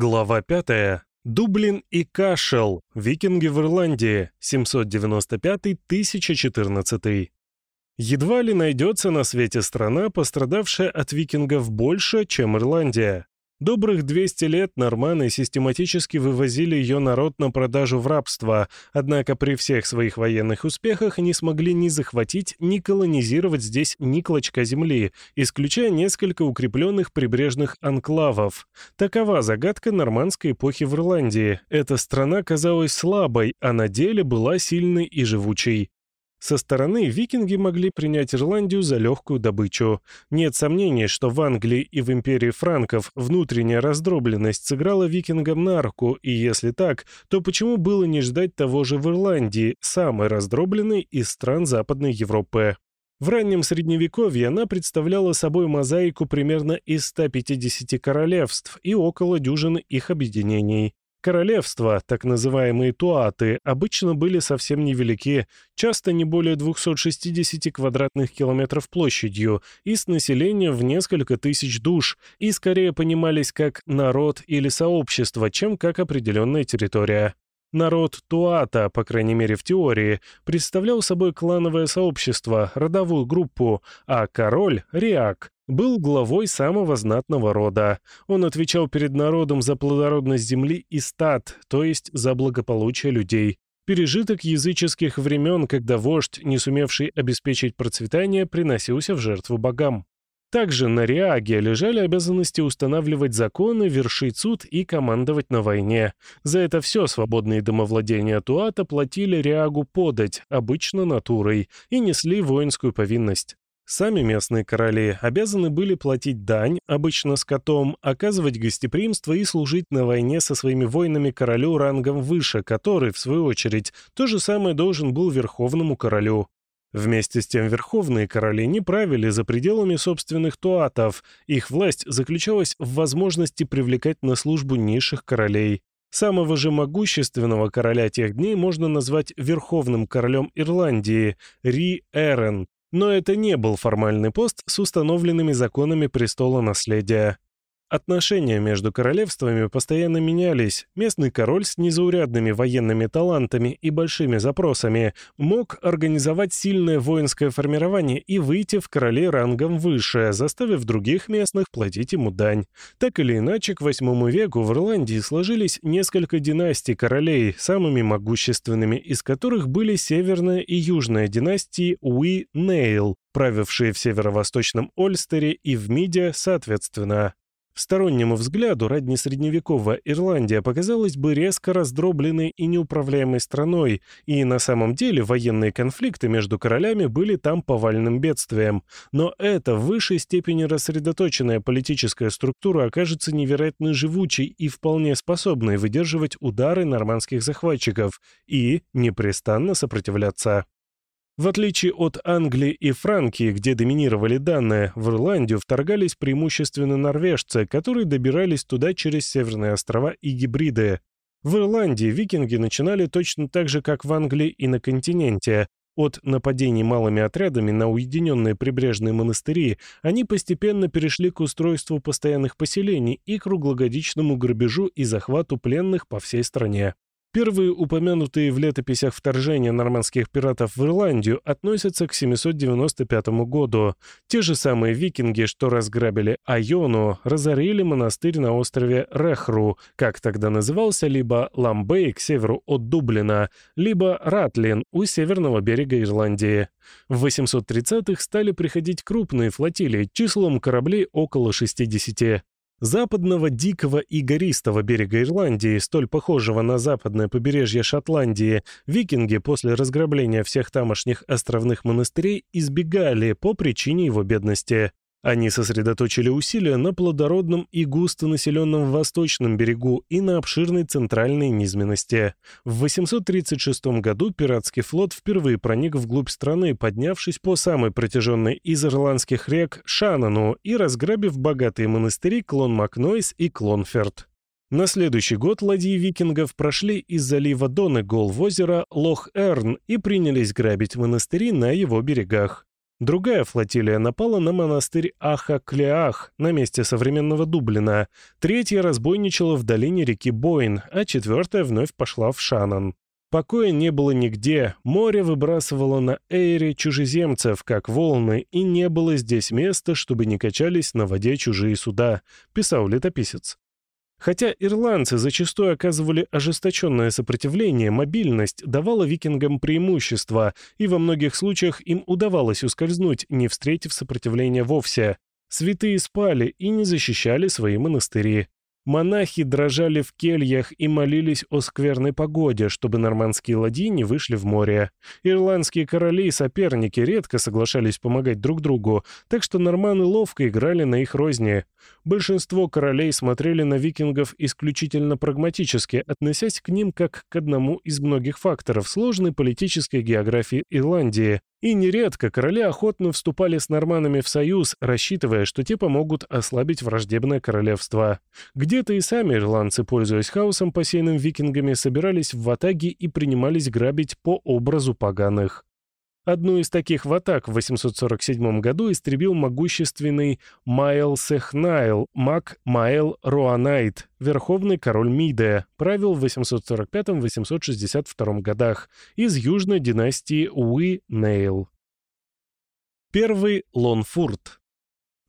Глава 5. Дублин и Кашел. Викинги в Ирландии. 795-1014. Едва ли найдется на свете страна, пострадавшая от викингов больше, чем Ирландия. Добрых 200 лет норманы систематически вывозили ее народ на продажу в рабство, однако при всех своих военных успехах не смогли ни захватить, ни колонизировать здесь ни клочка земли, исключая несколько укрепленных прибрежных анклавов. Такова загадка нормандской эпохи в Ирландии. Эта страна казалась слабой, а на деле была сильной и живучей. Со стороны викинги могли принять Ирландию за легкую добычу. Нет сомнений, что в Англии и в империи франков внутренняя раздробленность сыграла викингам на руку, и если так, то почему было не ждать того же в Ирландии, самой раздробленной из стран Западной Европы? В раннем Средневековье она представляла собой мозаику примерно из 150 королевств и около дюжины их объединений. Королевства, так называемые туаты, обычно были совсем невелики, часто не более 260 квадратных километров площадью и с населением в несколько тысяч душ, и скорее понимались как народ или сообщество, чем как определенная территория. Народ Туата, по крайней мере в теории, представлял собой клановое сообщество, родовую группу, а король — Риак, был главой самого знатного рода. Он отвечал перед народом за плодородность земли и стад, то есть за благополучие людей. Пережиток языческих времен, когда вождь, не сумевший обеспечить процветание, приносился в жертву богам. Также на Риаге лежали обязанности устанавливать законы, вершить суд и командовать на войне. За это все свободные домовладения Туата платили Риагу подать, обычно натурой, и несли воинскую повинность. Сами местные короли обязаны были платить дань, обычно скотом, оказывать гостеприимство и служить на войне со своими воинами королю рангом выше, который, в свою очередь, то же самое должен был верховному королю. Вместе с тем верховные короли не правили за пределами собственных туатов, их власть заключалась в возможности привлекать на службу низших королей. Самого же могущественного короля тех дней можно назвать верховным королем Ирландии – Ри Эрен, но это не был формальный пост с установленными законами престола наследия. Отношения между королевствами постоянно менялись. Местный король с незаурядными военными талантами и большими запросами мог организовать сильное воинское формирование и выйти в короли рангом выше, заставив других местных платить ему дань. Так или иначе, к VIII веку в Ирландии сложились несколько династий королей, самыми могущественными из которых были северная и южная династии Уи-Нейл, правившие в северо-восточном Ольстере и в Миде соответственно. Стороннему взгляду раннесредневековая Ирландия показалась бы резко раздробленной и неуправляемой страной, и на самом деле военные конфликты между королями были там повальным бедствием. Но эта в высшей степени рассредоточенная политическая структура окажется невероятно живучей и вполне способной выдерживать удары нормандских захватчиков и непрестанно сопротивляться. В отличие от Англии и Франкии, где доминировали данные, в Ирландию вторгались преимущественно норвежцы, которые добирались туда через Северные острова и гибриды. В Ирландии викинги начинали точно так же, как в Англии и на континенте. От нападений малыми отрядами на уединенные прибрежные монастыри они постепенно перешли к устройству постоянных поселений и круглогодичному грабежу и захвату пленных по всей стране. Первые упомянутые в летописях вторжения нормандских пиратов в Ирландию относятся к 795 году. Те же самые викинги, что разграбили Айону, разорили монастырь на острове Рехру, как тогда назывался либо Ламбей к северу от Дублина, либо Ратлин у северного берега Ирландии. В 830-х стали приходить крупные флотилии числом кораблей около 60. Западного дикого и гористого берега Ирландии, столь похожего на западное побережье Шотландии, викинги после разграбления всех тамошних островных монастырей избегали по причине его бедности. Они сосредоточили усилия на плодородном и густонаселенном восточном берегу и на обширной центральной низменности. В 836 году пиратский флот впервые проник вглубь страны, поднявшись по самой протяженной из ирландских рек Шанану и разграбив богатые монастыри Клон Макнойс и Клонферд. На следующий год ладьи викингов прошли из залива Донегол в озеро Лох-Эрн и принялись грабить монастыри на его берегах. Другая флотилия напала на монастырь Аха-Клеах на месте современного Дублина, третья разбойничала в долине реки Бойн, а четвертая вновь пошла в Шанан. Покоя не было нигде, море выбрасывало на Эйре чужеземцев, как волны, и не было здесь места, чтобы не качались на воде чужие суда, писал летописец. Хотя ирландцы зачастую оказывали ожесточенное сопротивление, мобильность давала викингам преимущество, и во многих случаях им удавалось ускользнуть, не встретив сопротивления вовсе. Святые спали и не защищали свои монастыри. Монахи дрожали в кельях и молились о скверной погоде, чтобы нормандские ладьи не вышли в море. Ирландские короли и соперники редко соглашались помогать друг другу, так что норманы ловко играли на их розни. Большинство королей смотрели на викингов исключительно прагматически, относясь к ним как к одному из многих факторов сложной политической географии Ирландии, и нередко короли охотно вступали с норманами в союз, рассчитывая, что те помогут ослабить враждебное королевство. Где-то и сами ирландцы, пользуясь хаосом, посеянным викингами, собирались в ватаги и принимались грабить по образу поганых. Одну из таких ватаг в 847 году истребил могущественный Майл Сехнайл, мак Майл Руанайд, верховный король Миде, правил в 845-862 годах, из южной династии Уи-Нейл. Первый Лонгфорт.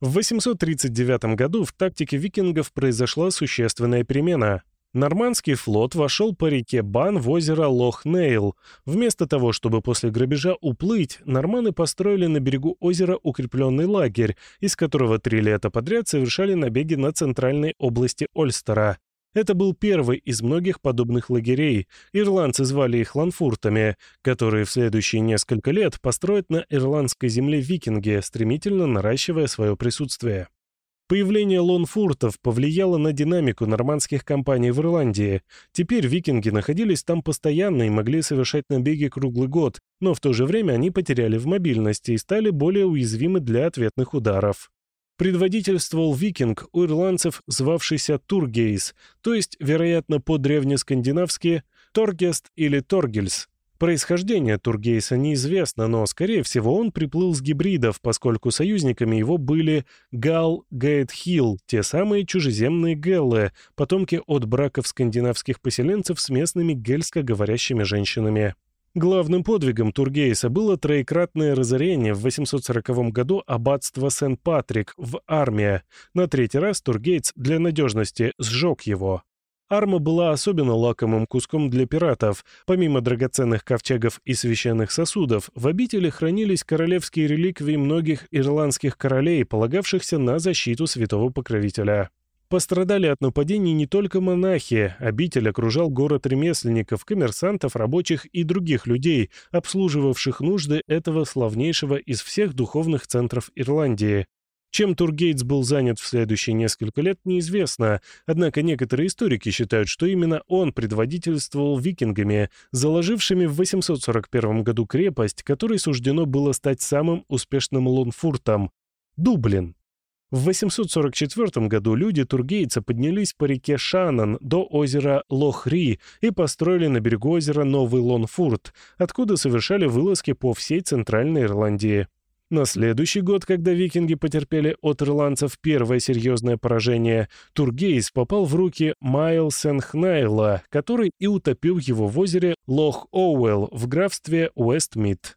В 839 году в тактике викингов произошла существенная перемена. Нормандский флот вошел по реке Бан в озеро Лох-Нейл. Вместо того, чтобы после грабежа уплыть, норманы построили на берегу озера укрепленный лагерь, из которого три лета подряд совершали набеги на центральной области Ольстера. Это был первый из многих подобных лагерей. Ирландцы звали их ланфуртами, которые в следующие несколько лет построят на ирландской земле викинги, стремительно наращивая свое присутствие. Появление лонфуртов повлияло на динамику нормандских компаний в Ирландии. Теперь викинги находились там постоянно и могли совершать набеги круглый год, но в то же время они потеряли в мобильности и стали более уязвимы для ответных ударов. Предводительствовал викинг у ирландцев, звавшийся Тургейс, то есть, вероятно, по-древнескандинавски Торгест или Торгельс, Происхождение Тургейса неизвестно, но, скорее всего, он приплыл с гибридов, поскольку союзниками его были Гал Гейтхилл, те самые чужеземные геллы, потомки от браков скандинавских поселенцев с местными гельско-говорящими женщинами. Главным подвигом Тургейса было троекратное разорение в 840 году аббатства Сент-Патрик в Армия. На третий раз Тургейц для надежности сжег его. Арма была особенно лакомым куском для пиратов. Помимо драгоценных ковчегов и священных сосудов, в обители хранились королевские реликвии многих ирландских королей, полагавшихся на защиту святого покровителя. Пострадали от нападений не только монахи, обитель окружал город ремесленников, коммерсантов, рабочих и других людей, обслуживавших нужды этого славнейшего из всех духовных центров Ирландии. Чем Тургейтс был занят в следующие несколько лет, неизвестно, однако некоторые историки считают, что именно он предводительствовал викингами, заложившими в 841 году крепость, которой суждено было стать самым успешным Лонфуртом — Дублин. В 844 году люди Тургейца поднялись по реке Шанан до озера Лохри и построили на берегу озера Новый Лонфурт, откуда совершали вылазки по всей Центральной Ирландии. На следующий год, когда викинги потерпели от ирландцев первое серьезное поражение, Тургейс попал в руки Майлсенхнайла, который и утопил его в озере Лох-Оуэлл в графстве Уэстмит.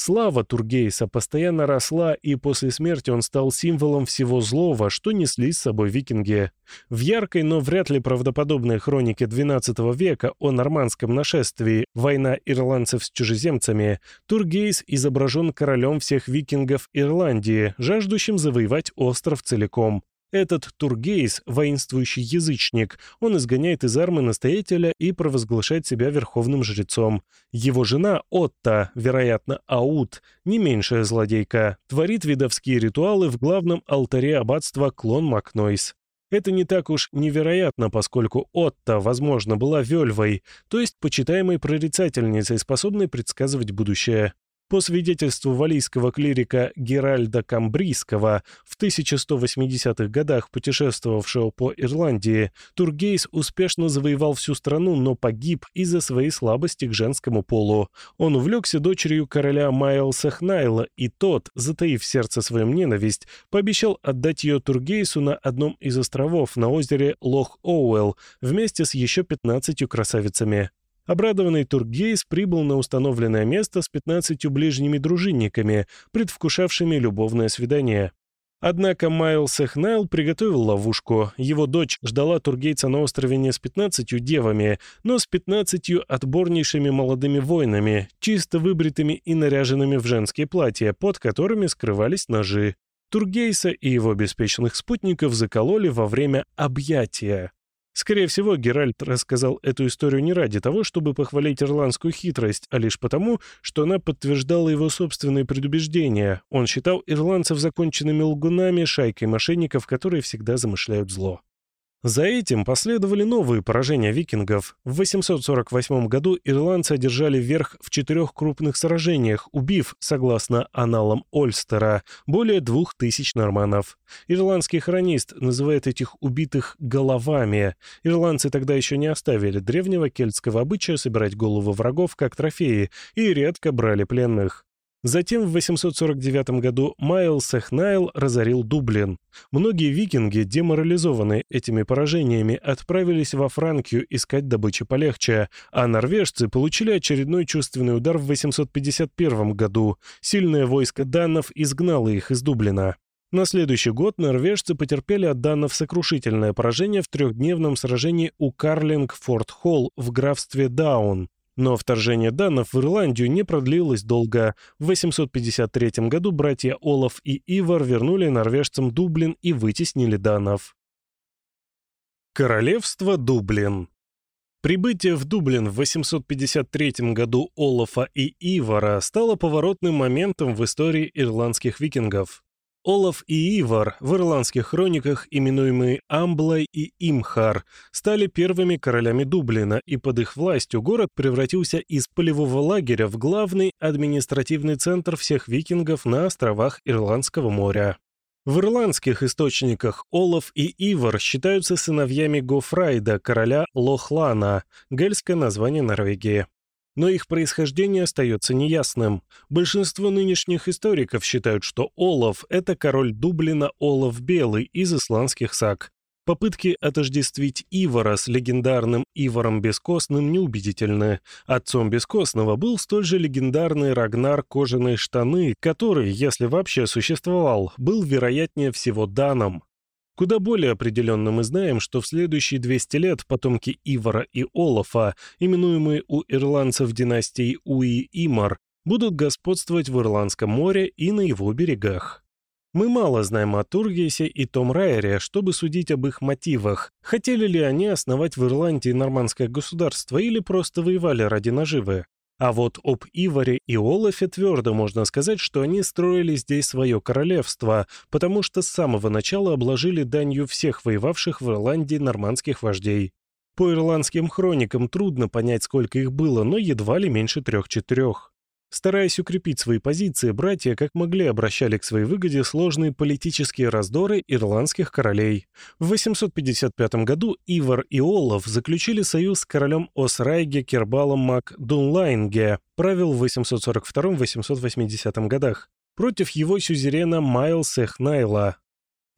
Слава Тургейса постоянно росла, и после смерти он стал символом всего злого, что несли с собой викинги. В яркой, но вряд ли правдоподобной хронике XII века о нормандском нашествии «Война ирландцев с чужеземцами» Тургейс изображен королем всех викингов Ирландии, жаждущим завоевать остров целиком. Этот Тургейс — воинствующий язычник. Он изгоняет из армы настоятеля и провозглашает себя верховным жрецом. Его жена Отта, вероятно, Аут, не меньшая злодейка, творит видовские ритуалы в главном алтаре аббатства Клон Макнойс. Это не так уж невероятно, поскольку Отта, возможно, была вельвой, то есть почитаемой прорицательницей, способной предсказывать будущее. По свидетельству валийского клирика Геральда Камбрийского, в 1180-х годах путешествовавшего по Ирландии, Тургейс успешно завоевал всю страну, но погиб из-за своей слабости к женскому полу. Он увлекся дочерью короля Майлса Хнайла, и тот, затаив в сердце свою ненависть, пообещал отдать ее Тургейсу на одном из островов на озере Лох-Оуэлл вместе с еще 15 красавицами. Обрадованный Тургейс прибыл на установленное место с 15 ближними дружинниками, предвкушавшими любовное свидание. Однако Майлс Эхнайл приготовил ловушку. Его дочь ждала тургейца на острове не с 15 девами, но с 15 отборнейшими молодыми воинами, чисто выбритыми и наряженными в женские платья, под которыми скрывались ножи. Тургейса и его беспечных спутников закололи во время объятия. Скорее всего, Геральт рассказал эту историю не ради того, чтобы похвалить ирландскую хитрость, а лишь потому, что она подтверждала его собственные предубеждения. Он считал ирландцев законченными лгунами, шайкой мошенников, которые всегда замышляют зло. За этим последовали новые поражения викингов. В 848 году ирландцы одержали верх в четырех крупных сражениях, убив, согласно аналам Ольстера, более двух тысяч норманов. Ирландский хронист называет этих убитых «головами». Ирландцы тогда еще не оставили древнего кельтского обычая собирать головы врагов как трофеи и редко брали пленных. Затем в 849 году Майлс Эхнайл разорил Дублин. Многие викинги, деморализованные этими поражениями, отправились во Франкию искать добычи полегче, а норвежцы получили очередной чувственный удар в 851 году. Сильное войско даннов изгнало их из Дублина. На следующий год норвежцы потерпели от даннов сокрушительное поражение в трехдневном сражении у Карлинг-Форт-Холл в графстве Даун. Но вторжение данов в Ирландию не продлилось долго. В 853 году братья Олаф и Ивар вернули норвежцам Дублин и вытеснили данов. Королевство Дублин Прибытие в Дублин в 853 году Олафа и Ивара стало поворотным моментом в истории ирландских викингов. Олаф и Ивар, в ирландских хрониках именуемые Амблай и Имхар, стали первыми королями Дублина, и под их властью город превратился из полевого лагеря в главный административный центр всех викингов на островах Ирландского моря. В ирландских источниках Олаф и Ивар считаются сыновьями Гофрайда, короля Лохлана, гельское название Норвегии но их происхождение остается неясным. Большинство нынешних историков считают, что Олаф — это король Дублина Олаф Белый из исландских саг. Попытки отождествить Ивара с легендарным Иваром Бескостным неубедительны. Отцом Бескостного был столь же легендарный Рагнар Кожаные Штаны, который, если вообще существовал, был вероятнее всего Даном. Куда более определенно мы знаем, что в следующие 200 лет потомки Ивара и Олафа, именуемые у ирландцев династией Уи-Имар, будут господствовать в Ирландском море и на его берегах. Мы мало знаем о Тургесе и Том Райере, чтобы судить об их мотивах. Хотели ли они основать в Ирландии нормандское государство или просто воевали ради наживы? А вот об Иваре и Олафе твердо можно сказать, что они строили здесь свое королевство, потому что с самого начала обложили данью всех воевавших в Ирландии нормандских вождей. По ирландским хроникам трудно понять, сколько их было, но едва ли меньше трех-четырех. Стараясь укрепить свои позиции, братья как могли обращали к своей выгоде сложные политические раздоры ирландских королей. В 855 году Ивар и Олаф заключили союз с королем Осрайге Кербалом Мак Дунлайнге, правил в 842-880 годах, против его сюзерена Майлса Хнайла,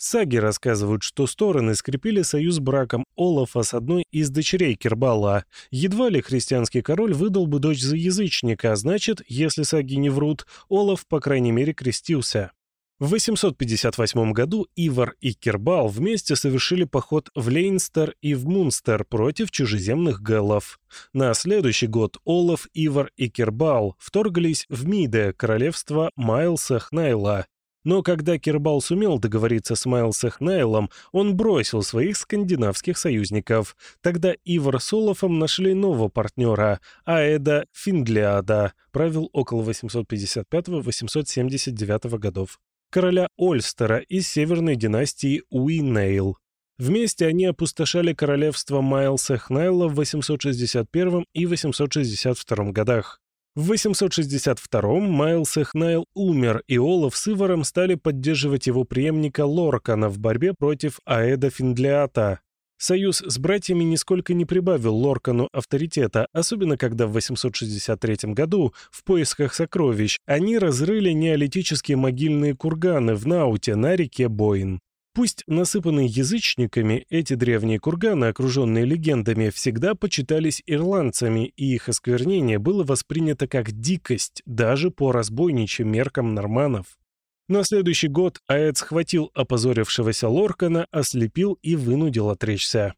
Саги рассказывают, что стороны скрепили союз браком Олафа с одной из дочерей Кербала. Едва ли христианский король выдал бы дочь за язычника, а значит, если саги не врут, Олаф, по крайней мере, крестился. В 858 году Ивар и Кербал вместе совершили поход в Лейнстер и в Мунстер против чужеземных гэллов. На следующий год Олаф, Ивар и Кербал вторглись в Миде, королевство Майлса Хнайла, но когда Кирбал сумел договориться с Майлсехнайлом, он бросил своих скандинавских союзников. Тогда Ивар с Олафом нашли нового партнера, Аэда Финдлиата, правил около 855-879 годов, короля Ольстера из северной династии Уи-Нейл. Вместе они опустошали королевство Майл Сехнайла в 861 и 862 годах. В 862 Майл Сехнайл умер, и Олаф с Иваром стали поддерживать его преемника Лоркана в борьбе против Аэда Финдлиата. Союз с братьями нисколько не прибавил Лоркану авторитета, особенно когда в 863 году в поисках сокровищ они разрыли неолитические могильные курганы в Науте на реке Боин. Пусть насыпанные язычниками, эти древние курганы, окруженные легендами, всегда почитались ирландцами, и их осквернение было воспринято как дикость даже по разбойничьим меркам норманов. На следующий год Аэд схватил опозорившегося Лоркана, ослепил и вынудил отречься.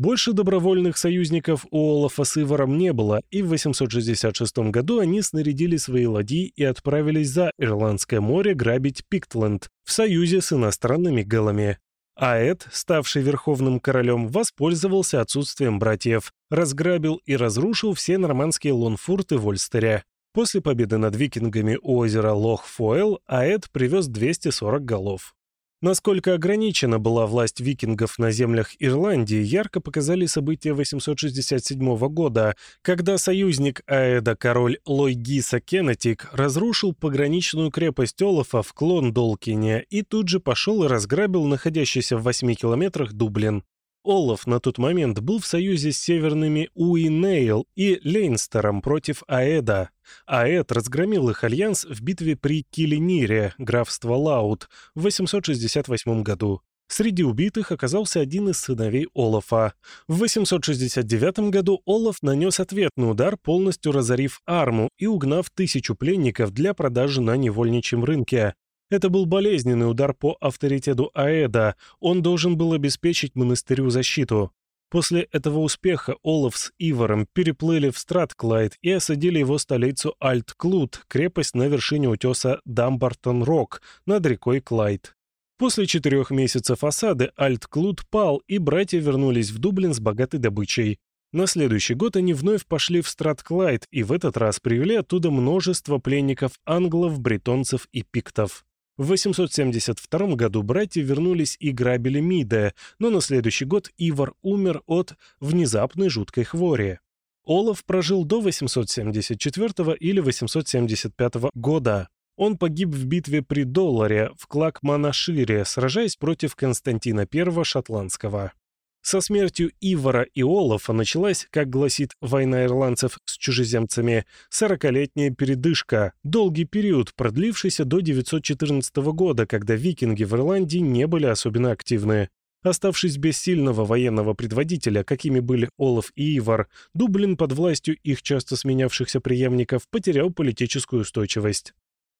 Больше добровольных союзников у Олафа с Иваром не было, и в 866 году они снарядили свои ладьи и отправились за Ирландское море грабить Пиктленд в союзе с иностранными галами. Аэд, ставший верховным королем, воспользовался отсутствием братьев, разграбил и разрушил все нормандские лонфурты Вольстеря. После победы над викингами у озера Лох-Фойл Аэд привез 240 голов. Насколько ограничена была власть викингов на землях Ирландии, ярко показали события 867 года, когда союзник Аэда, король Лойгиса Кеннетиг, разрушил пограничную крепость Олафа в Клондолкине и тут же пошел и разграбил находящийся в 8 километрах Дублин. Олаф на тот момент был в союзе с северными Уи-Нейл и Лейнстером против Аэда. Аэд разгромил их альянс в битве при Киллинире, графство Лаут, в 868 году. Среди убитых оказался один из сыновей Олафа. В 869 году Олаф нанес ответный удар, полностью разорив арму и угнав тысячу пленников для продажи на невольничьем рынке. Это был болезненный удар по авторитету Аэда, он должен был обеспечить монастырю защиту. После этого успеха Олаф с Иваром переплыли в Стратклайд и осадили его столицу Альт-Клуд, крепость на вершине утеса Дамбартон-Рок над рекой Клайд. После четырех месяцев осады Альт-Клуд пал, и братья вернулись в Дублин с богатой добычей. На следующий год они вновь пошли в Стратклайд и в этот раз привели оттуда множество пленников англов, бретонцев и пиктов. В 872 году братья вернулись и грабили Миде, но на следующий год Ивар умер от внезапной жуткой хвори. Олаф прожил до 874 или 875 года. Он погиб в битве при Долларе в Клакманашире, сражаясь против Константина I Шотландского. Со смертью Ивара и Олафа началась, как гласит «Война ирландцев с чужеземцами», сорокалетняя передышка, долгий период, продлившийся до 914 года, когда викинги в Ирландии не были особенно активны. Оставшись без сильного военного предводителя, какими были Олаф и Ивар, Дублин под властью их часто сменявшихся преемников потерял политическую устойчивость.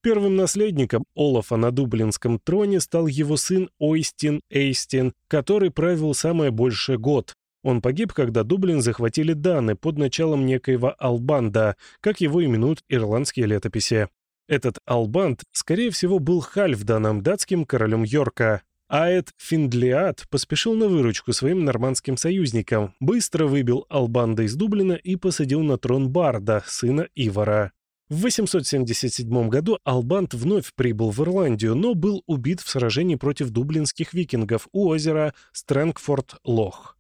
Первым наследником Олафа на Дублинском троне стал его сын Ойстин Эйстин, который правил самое большее год. Он погиб, когда Дублин захватили Даны под началом некоего Албанда, как его именуют ирландские летописи. Этот Албанд, скорее всего, был Хальфданом, датским королем Йорка. Аэт Финдлиат поспешил на выручку своим нормандским союзникам, быстро выбил Албанда из Дублина и посадил на трон Барда, сына Ивара. В 877 году Албант вновь прибыл в Ирландию, но был убит в сражении против дублинских викингов у озера Стрэнгфорд-Лох.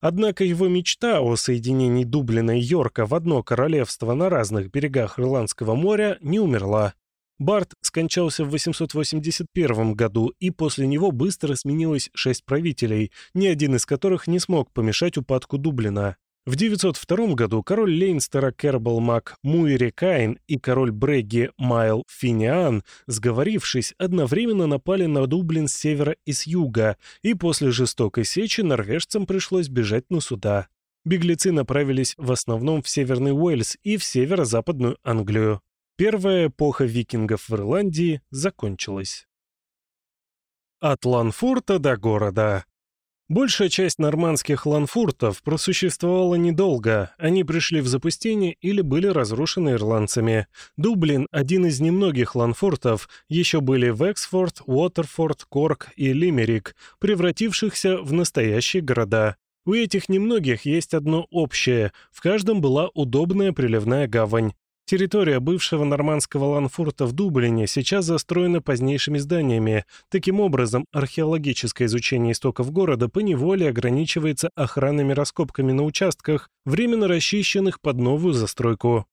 Однако его мечта о соединении Дублина и Йорка в одно королевство на разных берегах Ирландского моря не умерла. Барт скончался в 881 году, и после него быстро сменилось шесть правителей, ни один из которых не смог помешать упадку Дублина. В 902 году король Лейнстера Кербл Мак Муири Кайн и король Брегги Майл Финиан, сговорившись, одновременно напали на Дублин с севера и с юга, и после жестокой сечи норвежцам пришлось бежать на суда. Беглецы направились в основном в Северный Уэльс и в северо-западную Англию. Первая эпоха викингов в Ирландии закончилась. От Ланфурта до города. Большая часть нормандских ланфуртов просуществовала недолго, они пришли в запустение или были разрушены ирландцами. Дублин, один из немногих ланфуртов, еще были Вексфорд, Уотерфорд, Корк и Лимерик, превратившихся в настоящие города. У этих немногих есть одно общее, в каждом была удобная приливная гавань. Территория бывшего нормандского Ланфурта в Дублине сейчас застроена позднейшими зданиями. Таким образом, археологическое изучение истоков города поневоле ограничивается охранными раскопками на участках, временно расчищенных под новую застройку.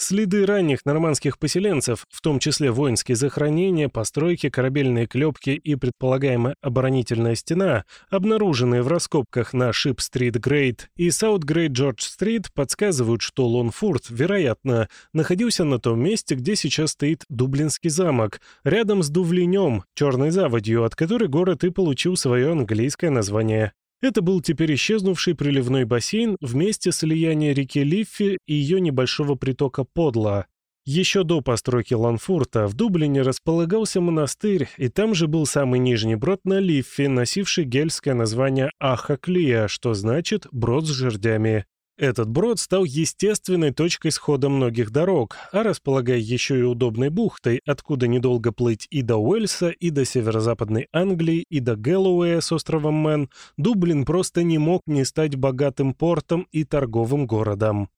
Следы ранних нормандских поселенцев, в том числе воинские захоронения, постройки, корабельные клепки и предполагаемая оборонительная стена, обнаруженные в раскопках на Шип-стрит-Грейт и Саут-Грейт-Джордж-стрит, подсказывают, что Лонгфорт, вероятно, находился на том месте, где сейчас стоит Дублинский замок, рядом с Дувлинном, черной заводью, от которой город и получил свое английское название. Это был теперь исчезнувший приливной бассейн вместе с слиянием реки Лиффи и ее небольшого притока Поддла. Еще до постройки Ланфурта в Дублине располагался монастырь, и там же был самый нижний брод на Лиффе, носивший гельское название Ахаклия, что значит «брод с жердями». Этот брод стал естественной точкой схода многих дорог, а располагая еще и удобной бухтой, откуда недолго плыть и до Уэльса, и до северо-западной Англии, и до Гэллоуэя с островом Мэн, Дублин просто не мог не стать богатым портом и торговым городом.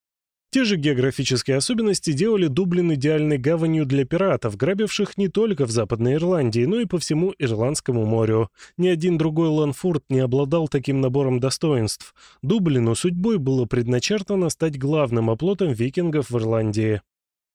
Те же географические особенности делали Дублин идеальной гаванью для пиратов, грабивших не только в Западной Ирландии, но и по всему Ирландскому морю. Ни один другой Лонгфорт не обладал таким набором достоинств. Дублину судьбой было предначертано стать главным оплотом викингов в Ирландии.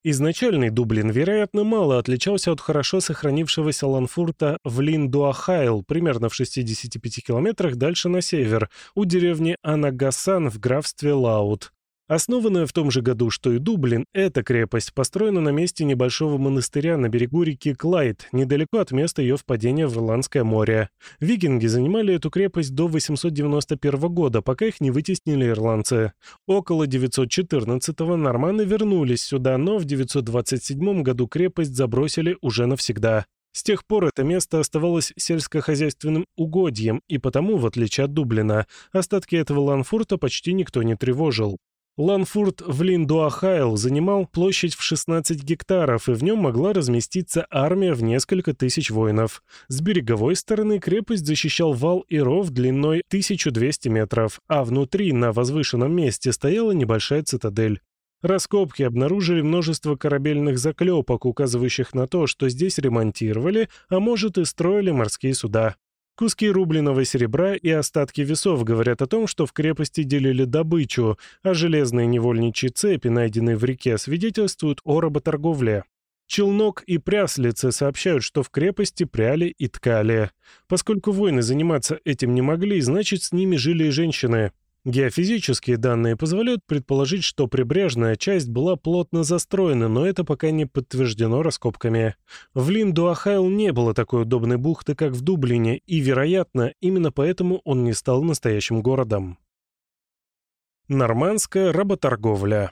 Изначальный Дублин, вероятно, мало отличался от хорошо сохранившегося Лонгфорта в Линн-Дуахайл, примерно в 65 километрах дальше на север, у деревни Аннагассан в графстве Лаут. Основанная в том же году, что и Дублин, эта крепость построена на месте небольшого монастыря на берегу реки Клайд, недалеко от места ее впадения в Ирландское море. Викинги занимали эту крепость до 891 года, пока их не вытеснили ирландцы. Около 914-го норманы вернулись сюда, но в 927 году крепость забросили уже навсегда. С тех пор это место оставалось сельскохозяйственным угодьем, и потому, в отличие от Дублина, остатки этого Ланфурта почти никто не тревожил. Ланфурт в Линдуахайл занимал площадь в 16 гектаров, и в нем могла разместиться армия в несколько тысяч воинов. С береговой стороны крепость защищал вал и ров длиной 1200 метров, а внутри, на возвышенном месте, стояла небольшая цитадель. Раскопки обнаружили множество корабельных заклепок, указывающих на то, что здесь ремонтировали, а может и строили морские суда. Куски рубленого серебра и остатки весов говорят о том, что в крепости делили добычу, а железные невольничьи цепи, найденные в реке, свидетельствуют о работорговле. Челнок и пряслицы сообщают, что в крепости пряли и ткали. Поскольку воины заниматься этим не могли, значит, с ними жили и женщины. Геофизические данные позволяют предположить, что прибрежная часть была плотно застроена, но это пока не подтверждено раскопками. В Линдуахайл не было такой удобной бухты, как в Дублине, и, вероятно, именно поэтому он не стал настоящим городом. Нормандская работорговля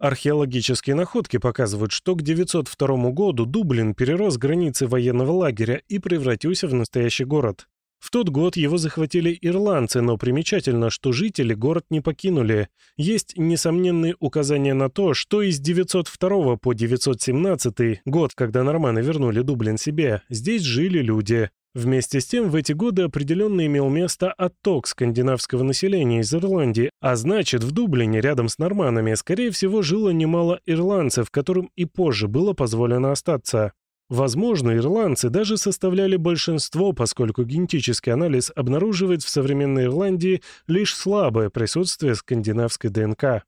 Археологические находки показывают, что к 902 году Дублин перерос границы военного лагеря и превратился в настоящий город. В тот год его захватили ирландцы, но примечательно, что жители город не покинули. Есть несомненные указания на то, что из 902 по 917 год, когда норманы вернули Дублин себе, здесь жили люди. Вместе с тем, в эти годы определенно имел место отток скандинавского населения из Ирландии, а значит, в Дублине рядом с норманами, скорее всего, жило немало ирландцев, которым и позже было позволено остаться. Возможно, ирландцы даже составляли большинство, поскольку генетический анализ обнаруживает в современной Ирландии лишь слабое присутствие скандинавской ДНК.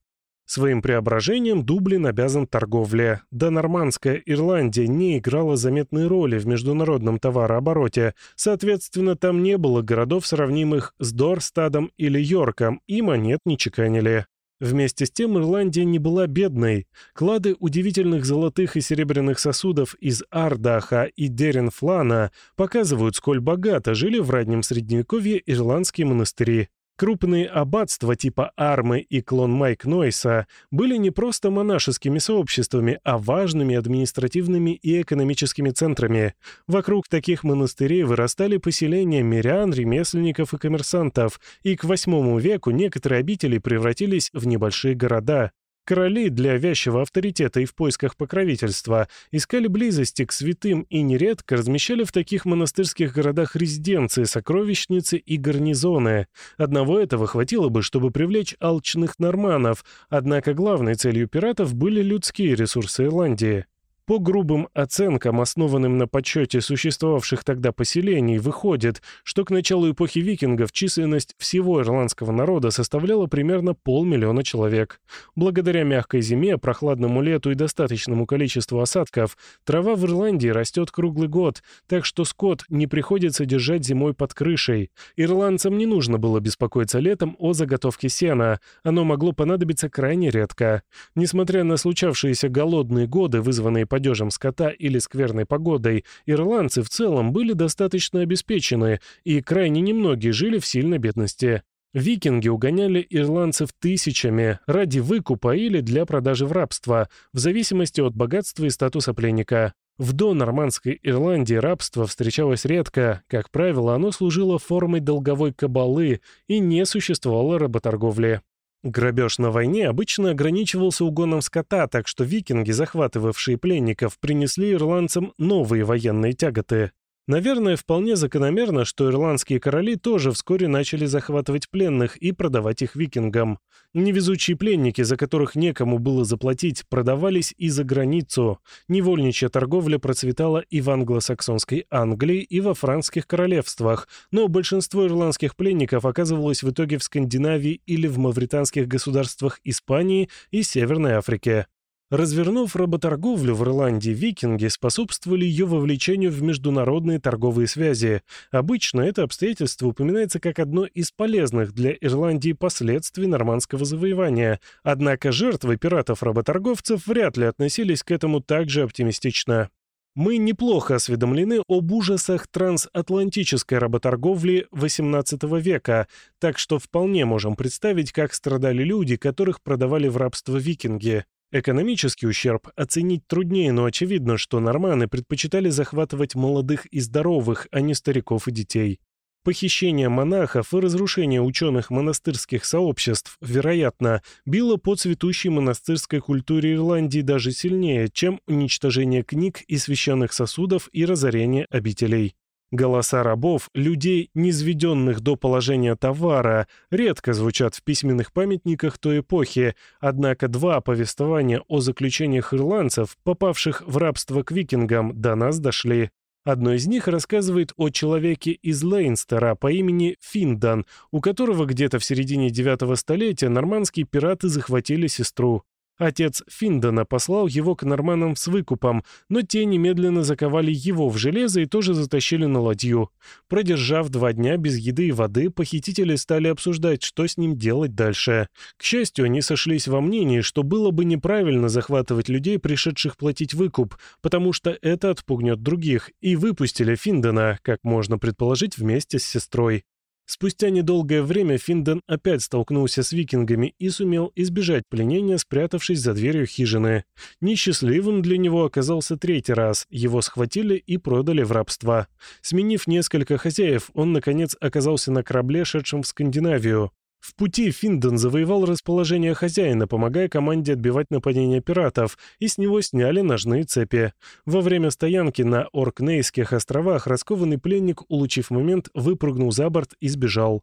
Своим преображением Дублин обязан торговле. Да нормандская Ирландия не играла заметной роли в международном товарообороте, соответственно, там не было городов, сравнимых с Дорстадом или Йорком, и монет не чеканили. Вместе с тем Ирландия не была бедной. Клады удивительных золотых и серебряных сосудов из Ардаха и Деренфлана показывают, сколь богато жили в раннем Средневековье ирландские монастыри. Крупные аббатства типа Армы и клон Майк Нойса были не просто монашескими сообществами, а важными административными и экономическими центрами. Вокруг таких монастырей вырастали поселения мирян, ремесленников и коммерсантов, и к VIII веку некоторые обители превратились в небольшие города. Короли для вязчего авторитета и в поисках покровительства искали близости к святым и нередко размещали в таких монастырских городах резиденции, сокровищницы и гарнизоны. Одного этого хватило бы, чтобы привлечь алчных норманов, однако главной целью пиратов были людские ресурсы Ирландии. По грубым оценкам, основанным на подсчете существовавших тогда поселений, выходит, что к началу эпохи викингов численность всего ирландского народа составляла примерно полмиллиона человек. Благодаря мягкой зиме, прохладному лету и достаточному количеству осадков, трава в Ирландии растет круглый год, так что скот не приходится держать зимой под крышей. Ирландцам не нужно было беспокоиться летом о заготовке сена, оно могло понадобиться крайне редко. Несмотря на случавшиеся голодные годы, вызванные падежем скота или скверной погодой, ирландцы в целом были достаточно обеспечены, и крайне немногие жили в сильной бедности. Викинги угоняли ирландцев тысячами ради выкупа или для продажи в рабство, в зависимости от богатства и статуса пленника. В донормандской Ирландии рабство встречалось редко, как правило, оно служило формой долговой кабалы и не существовало работорговли. Грабеж на войне обычно ограничивался угоном скота, так что викинги, захватывавшие пленников, принесли ирландцам новые военные тяготы. Наверное, вполне закономерно, что ирландские короли тоже вскоре начали захватывать пленных и продавать их викингам. Невезучие пленники, за которых некому было заплатить, продавались и за границу. Невольничья торговля процветала и в англосаксонской Англии, и во франкских королевствах, но большинство ирландских пленников оказывалось в итоге в Скандинавии или в мавританских государствах Испании и Северной Африке. Развернув работорговлю в Ирландии, викинги способствовали ее вовлечению в международные торговые связи. Обычно это обстоятельство упоминается как одно из полезных для Ирландии последствий нормандского завоевания, однако жертвы пиратов-работорговцев вряд ли относились к этому так же оптимистично. Мы неплохо осведомлены об ужасах трансатлантической работорговли XVIII века, так что вполне можем представить, как страдали люди, которых продавали в рабство викинги. Экономический ущерб оценить труднее, но очевидно, что норманы предпочитали захватывать молодых и здоровых, а не стариков и детей. Похищение монахов и разрушение ученых монастырских сообществ, вероятно, било по цветущей монастырской культуре Ирландии даже сильнее, чем уничтожение книг и священных сосудов и разорение обителей. Голоса рабов, людей, низведенных до положения товара, редко звучат в письменных памятниках той эпохи, однако два повествования о заключениях ирландцев, попавших в рабство к викингам, до нас дошли. Одно из них рассказывает о человеке из Лейнстера по имени Финдан, у которого где-то в середине IX столетия нормандские пираты захватили сестру. Отец Финдона послал его к норманам с выкупом, но те немедленно заковали его в железо и тоже затащили на ладью. Продержав два дня без еды и воды, похитители стали обсуждать, что с ним делать дальше. К счастью, они сошлись во мнении, что было бы неправильно захватывать людей, пришедших платить выкуп, потому что это отпугнет других, и выпустили Финдона, как можно предположить, вместе с сестрой. Спустя недолгое время Финден опять столкнулся с викингами и сумел избежать пленения, спрятавшись за дверью хижины. Несчастливым для него оказался третий раз, его схватили и продали в рабство. Сменив несколько хозяев, он, наконец, оказался на корабле, шедшем в Скандинавию. В пути Финден завоевал расположение хозяина, помогая команде отбивать нападения пиратов, и с него сняли ножные цепи. Во время стоянки на Оркнейских островах раскованный пленник, улучив момент, выпрыгнул за борт и сбежал.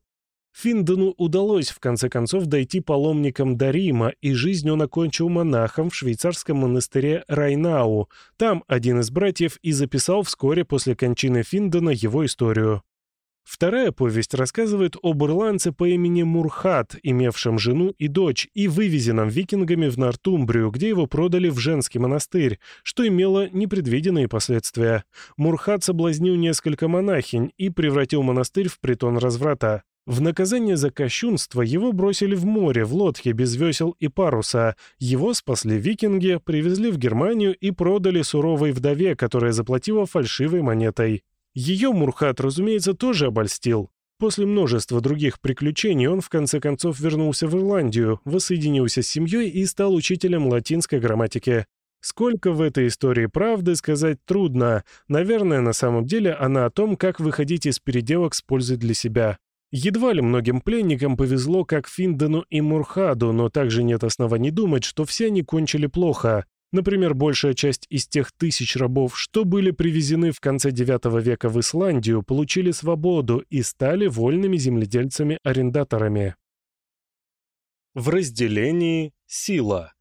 Финдену удалось в конце концов дойти паломником до Рима, и жизнь он окончил монахом в швейцарском монастыре Райнау. Там один из братьев и записал вскоре после кончины Финдена его историю. Вторая повесть рассказывает об ирландце по имени Мурхат, имевшем жену и дочь, и вывезенном викингами в Нортумбрию, где его продали в женский монастырь, что имело непредвиденные последствия. Мурхат соблазнил несколько монахинь и превратил монастырь в притон разврата. В наказание за кощунство его бросили в море в лодке без весел и паруса. Его спасли викинги, привезли в Германию и продали суровой вдове, которая заплатила фальшивой монетой. Ее Мурхат, разумеется, тоже обольстил. После множества других приключений он в конце концов вернулся в Ирландию, воссоединился с семьей и стал учителем латинской грамматики. Сколько в этой истории правды, сказать трудно. Наверное, на самом деле она о том, как выходить из переделок с пользой для себя. Едва ли многим пленникам повезло, как Финдену и Мурхаду, но также нет оснований думать, что все они кончили плохо. Например, большая часть из тех тысяч рабов, что были привезены в конце IX века в Исландию, получили свободу и стали вольными земледельцами-арендаторами. В разделении «Сила»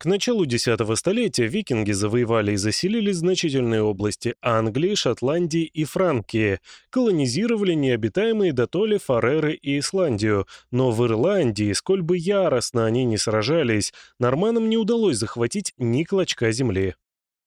К началу X столетия викинги завоевали и заселили значительные области Англии, Шотландии и Франкии, колонизировали необитаемые дотоле Фареры и Исландию, но в Ирландии, сколь бы яростно они не сражались, норманам не удалось захватить ни клочка земли.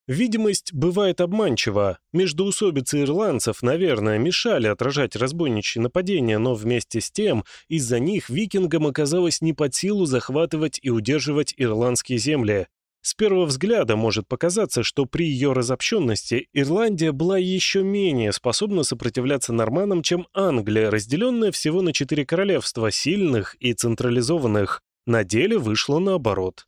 Видимость бывает обманчива. Междоусобицы ирландцев, наверное, мешали отражать разбойничьи нападения, но вместе с тем из-за них викингам оказалось не под силу захватывать и удерживать ирландские земли. С первого взгляда может показаться, что при ее разобщенности Ирландия была еще менее способна сопротивляться норманам, чем Англия, разделенная всего на четыре королевства, сильных и централизованных. На деле вышло наоборот.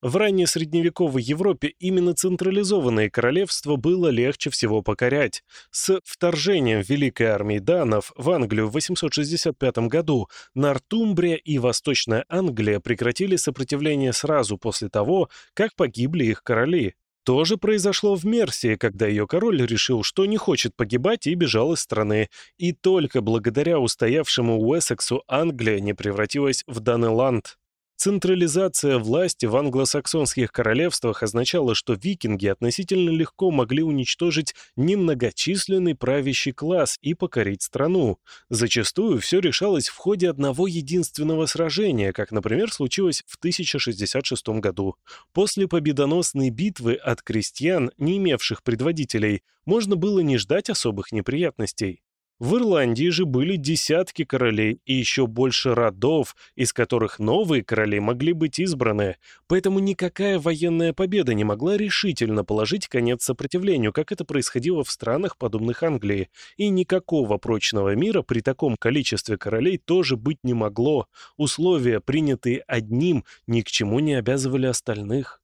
В ранней средневековой Европе именно централизованное королевство было легче всего покорять. С вторжением Великой армии данов в Англию в 865 году Нортумбрия и Восточная Англия прекратили сопротивление сразу после того, как погибли их короли. То же произошло в Мерсии, когда ее король решил, что не хочет погибать и бежал из страны. И только благодаря устоявшему Уэссексу Англия не превратилась в Данеланд. Централизация власти в англосаксонских королевствах означала, что викинги относительно легко могли уничтожить немногочисленный правящий класс и покорить страну. Зачастую все решалось в ходе одного единственного сражения, как, например, случилось в 1066 году. После победоносной битвы от крестьян, не имевших предводителей, можно было не ждать особых неприятностей. В Ирландии же были десятки королей и еще больше родов, из которых новые короли могли быть избраны, поэтому никакая военная победа не могла решительно положить конец сопротивлению, как это происходило в странах, подобных Англии, и никакого прочного мира при таком количестве королей тоже быть не могло. Условия, принятые одним, ни к чему не обязывали остальных.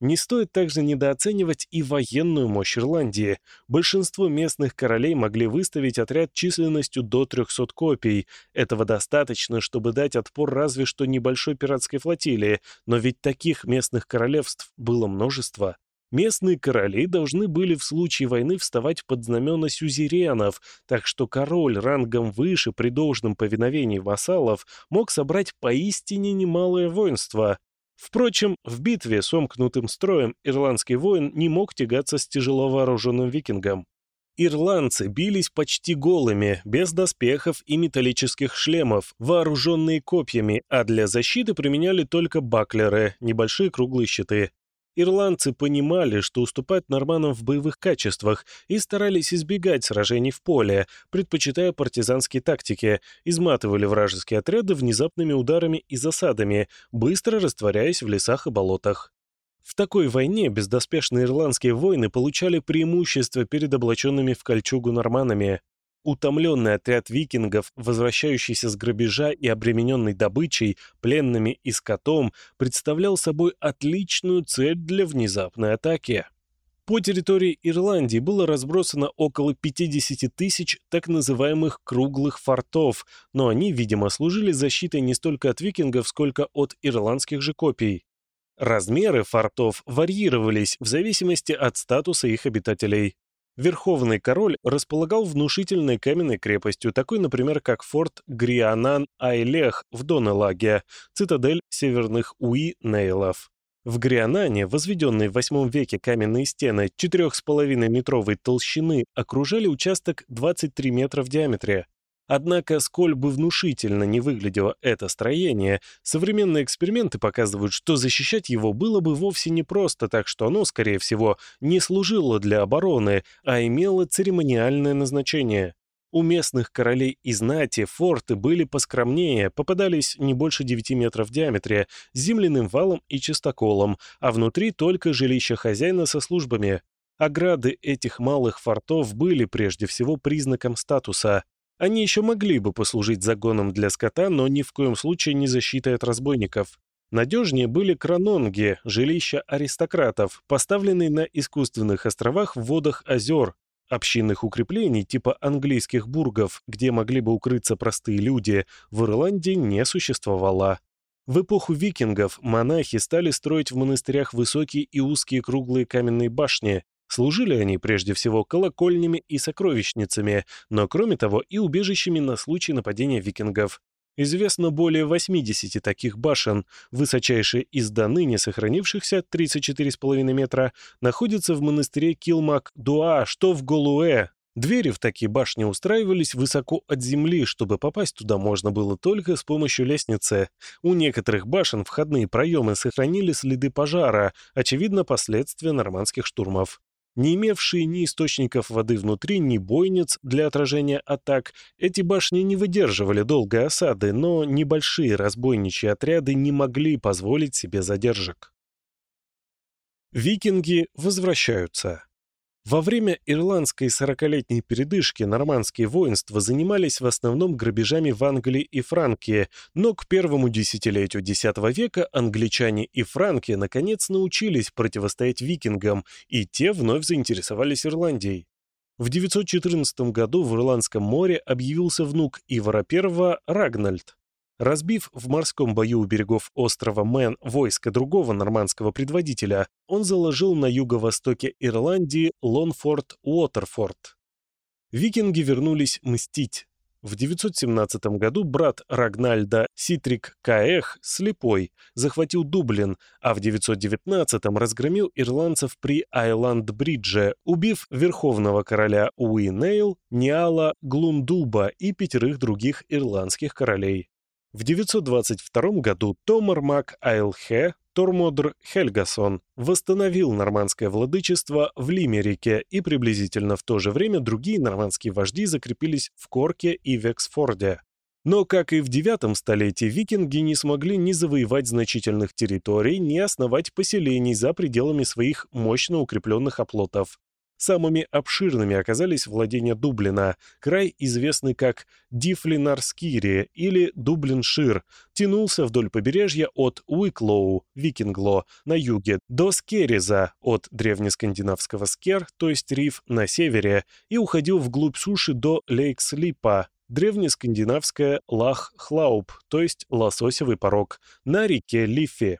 Не стоит также недооценивать и военную мощь Ирландии. Большинство местных королей могли выставить отряд численностью до 300 копий. Этого достаточно, чтобы дать отпор разве что небольшой пиратской флотилии, но ведь таких местных королевств было множество. Местные короли должны были в случае войны вставать под знамена сюзеренов, так что король рангом выше при должном повиновении вассалов мог собрать поистине немалое воинство. Впрочем, в битве с омкнутым строем ирландский воин не мог тягаться с тяжело вооруженным викингом. Ирландцы бились почти голыми, без доспехов и металлических шлемов, вооруженные копьями, а для защиты применяли только баклеры, небольшие круглые щиты. Ирландцы понимали, что уступают норманам в боевых качествах и старались избегать сражений в поле, предпочитая партизанские тактики, изматывали вражеские отряды внезапными ударами и засадами, быстро растворяясь в лесах и болотах. В такой войне бездоспешные ирландские воины получали преимущество перед облаченными в кольчугу норманами. Утомленный отряд викингов, возвращающийся с грабежа и обремененный добычей, пленными и скотом, представлял собой отличную цель для внезапной атаки. По территории Ирландии было разбросано около 50 тысяч так называемых «круглых фортов», но они, видимо, служили защитой не столько от викингов, сколько от ирландских же копий. Размеры фортов варьировались в зависимости от статуса их обитателей. Верховный король располагал внушительной каменной крепостью, такой, например, как форт Грианан-Айлех в Донелаге, цитадель северных Уи-Нейлов. В Грианане, возведенные в VIII веке каменные стены 4,5-метровой толщины, окружали участок 23 метра в диаметре. Однако, сколь бы внушительно не выглядело это строение, современные эксперименты показывают, что защищать его было бы вовсе не просто, так что оно, скорее всего, не служило для обороны, а имело церемониальное назначение. У местных королей и знати форты были поскромнее, попадались не больше 9 метров в диаметре, с земляным валом и чистоколом, а внутри только жилище хозяина со службами. Ограды этих малых фортов были прежде всего признаком статуса. Они еще могли бы послужить загоном для скота, но ни в коем случае не защитой от разбойников. Надежнее были кранонги, жилища аристократов, поставленные на искусственных островах в водах озер. Общинных укреплений типа английских бургов, где могли бы укрыться простые люди, в Ирландии не существовало. В эпоху викингов монахи стали строить в монастырях высокие и узкие круглые каменные башни, Служили они прежде всего колокольнями и сокровищницами, но кроме того и убежищами на случай нападения викингов. Известно более 80 таких башен. Высочайшая из до ныне сохранившихся, 34,5 метра, находится в монастыре Килмак-Дуа, что в Голуэ. Двери в такие башни устраивались высоко от земли, чтобы попасть туда можно было только с помощью лестницы. У некоторых башен входные проемы сохранили следы пожара, очевидно, последствия нормандских штурмов. Не имевшие ни источников воды внутри, ни бойниц для отражения атак, эти башни не выдерживали долгой осады, но небольшие разбойничьи отряды не могли позволить себе задержек. Викинги возвращаются. Во время ирландской сорокалетней передышки нормандские воинства занимались в основном грабежами в Англии и Франкии, но к первому десятилетию X века англичане и франки наконец научились противостоять викингам, и те вновь заинтересовались Ирландией. В 914 году в Ирландском море объявился внук Ивара I Рагнальд. Разбив в морском бою у берегов острова Мэн войско другого нормандского предводителя, он заложил на юго-востоке Ирландии Лонфорд-Уотерфорд. Викинги вернулись мстить. В 917 году брат Рагнальда Ситрик Каех, слепой, захватил Дублин, а в 919 разгромил ирландцев при Айланд-Бридже, убив верховного короля Уи-Нейл, Ниала Глундуба и пятерых других ирландских королей. В 922 году Томар Мак Айлхи Тормодр Хельгасон восстановил нормандское владычество в Лимерике, и приблизительно в то же время другие нормандские вожди закрепились в Корке и Вексфорде. Но, как и в IX столетии, викинги не смогли ни завоевать значительных территорий, ни основать поселений за пределами своих мощно укрепленных оплотов. Самыми обширными оказались владения Дублина, край, известный как Дифлинарскири или Дублиншир, тянулся вдоль побережья от Уиклоу, Викингло, на юге, до Скереза, от древнескандинавского скер, то есть риф, на севере, и уходил вглубь суши до Лейкслипа, древнескандинавская Лах-Хлауп, то есть лососевый порог, на реке Лиффе.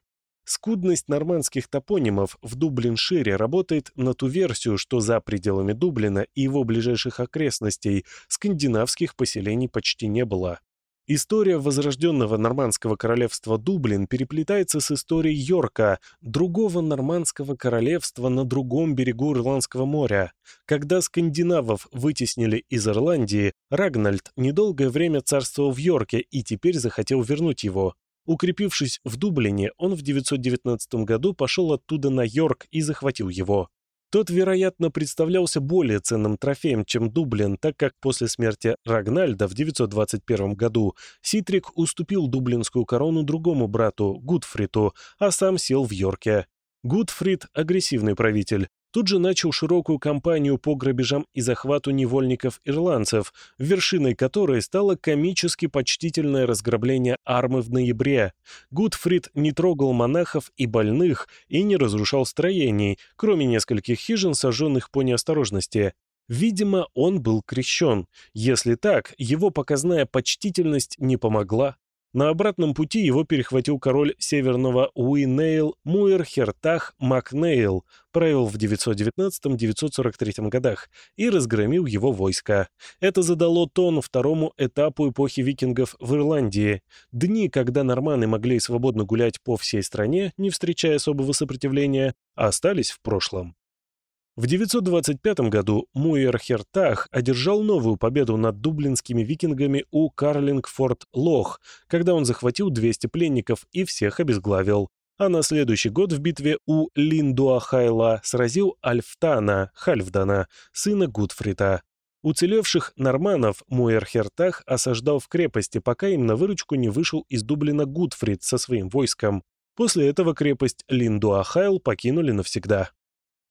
Скудность нормандских топонимов в Дублиншире работает на ту версию, что за пределами Дублина и его ближайших окрестностей скандинавских поселений почти не было. История возрожденного нормандского королевства Дублин переплетается с историей Йорка, другого нормандского королевства на другом берегу Ирландского моря. Когда скандинавов вытеснили из Ирландии, Рагнальд недолгое время царствовал в Йорке и теперь захотел вернуть его. Укрепившись в Дублине, он в 919 году пошел оттуда на Йорк и захватил его. Тот, вероятно, представлялся более ценным трофеем, чем Дублин, так как после смерти Рагнальда в 921 году Ситрик уступил дублинскую корону другому брату, Гудфриту, а сам сел в Йорке. Гудфрид – агрессивный правитель, Тут же начал широкую кампанию по грабежам и захвату невольников-ирландцев, вершиной которой стало комически почтительное разграбление армы в ноябре. Гудфрид не трогал монахов и больных и не разрушал строений, кроме нескольких хижин, сожженных по неосторожности. Видимо, он был крещен. Если так, его показная почтительность не помогла. На обратном пути его перехватил король северного Уи-Нейл Муйрхертах мак Нейл, правил в 919-943 годах, и разгромил его войско. Это задало тон второму этапу эпохи викингов в Ирландии. Дни, когда норманы могли свободно гулять по всей стране, не встречая особого сопротивления, остались в прошлом. В 925 году Муэр-Хертах одержал новую победу над дублинскими викингами у Карлингфорд-Лох, когда он захватил 200 пленников и всех обезглавил. А на следующий год в битве у Линдуахайла сразил Альфтана, Хальфдана, сына Гудфрита. Уцелевших норманов Муэр-Хертах осаждал в крепости, пока им на выручку не вышел из Дублина Гудфрид со своим войском. После этого крепость Линдуахайл покинули навсегда.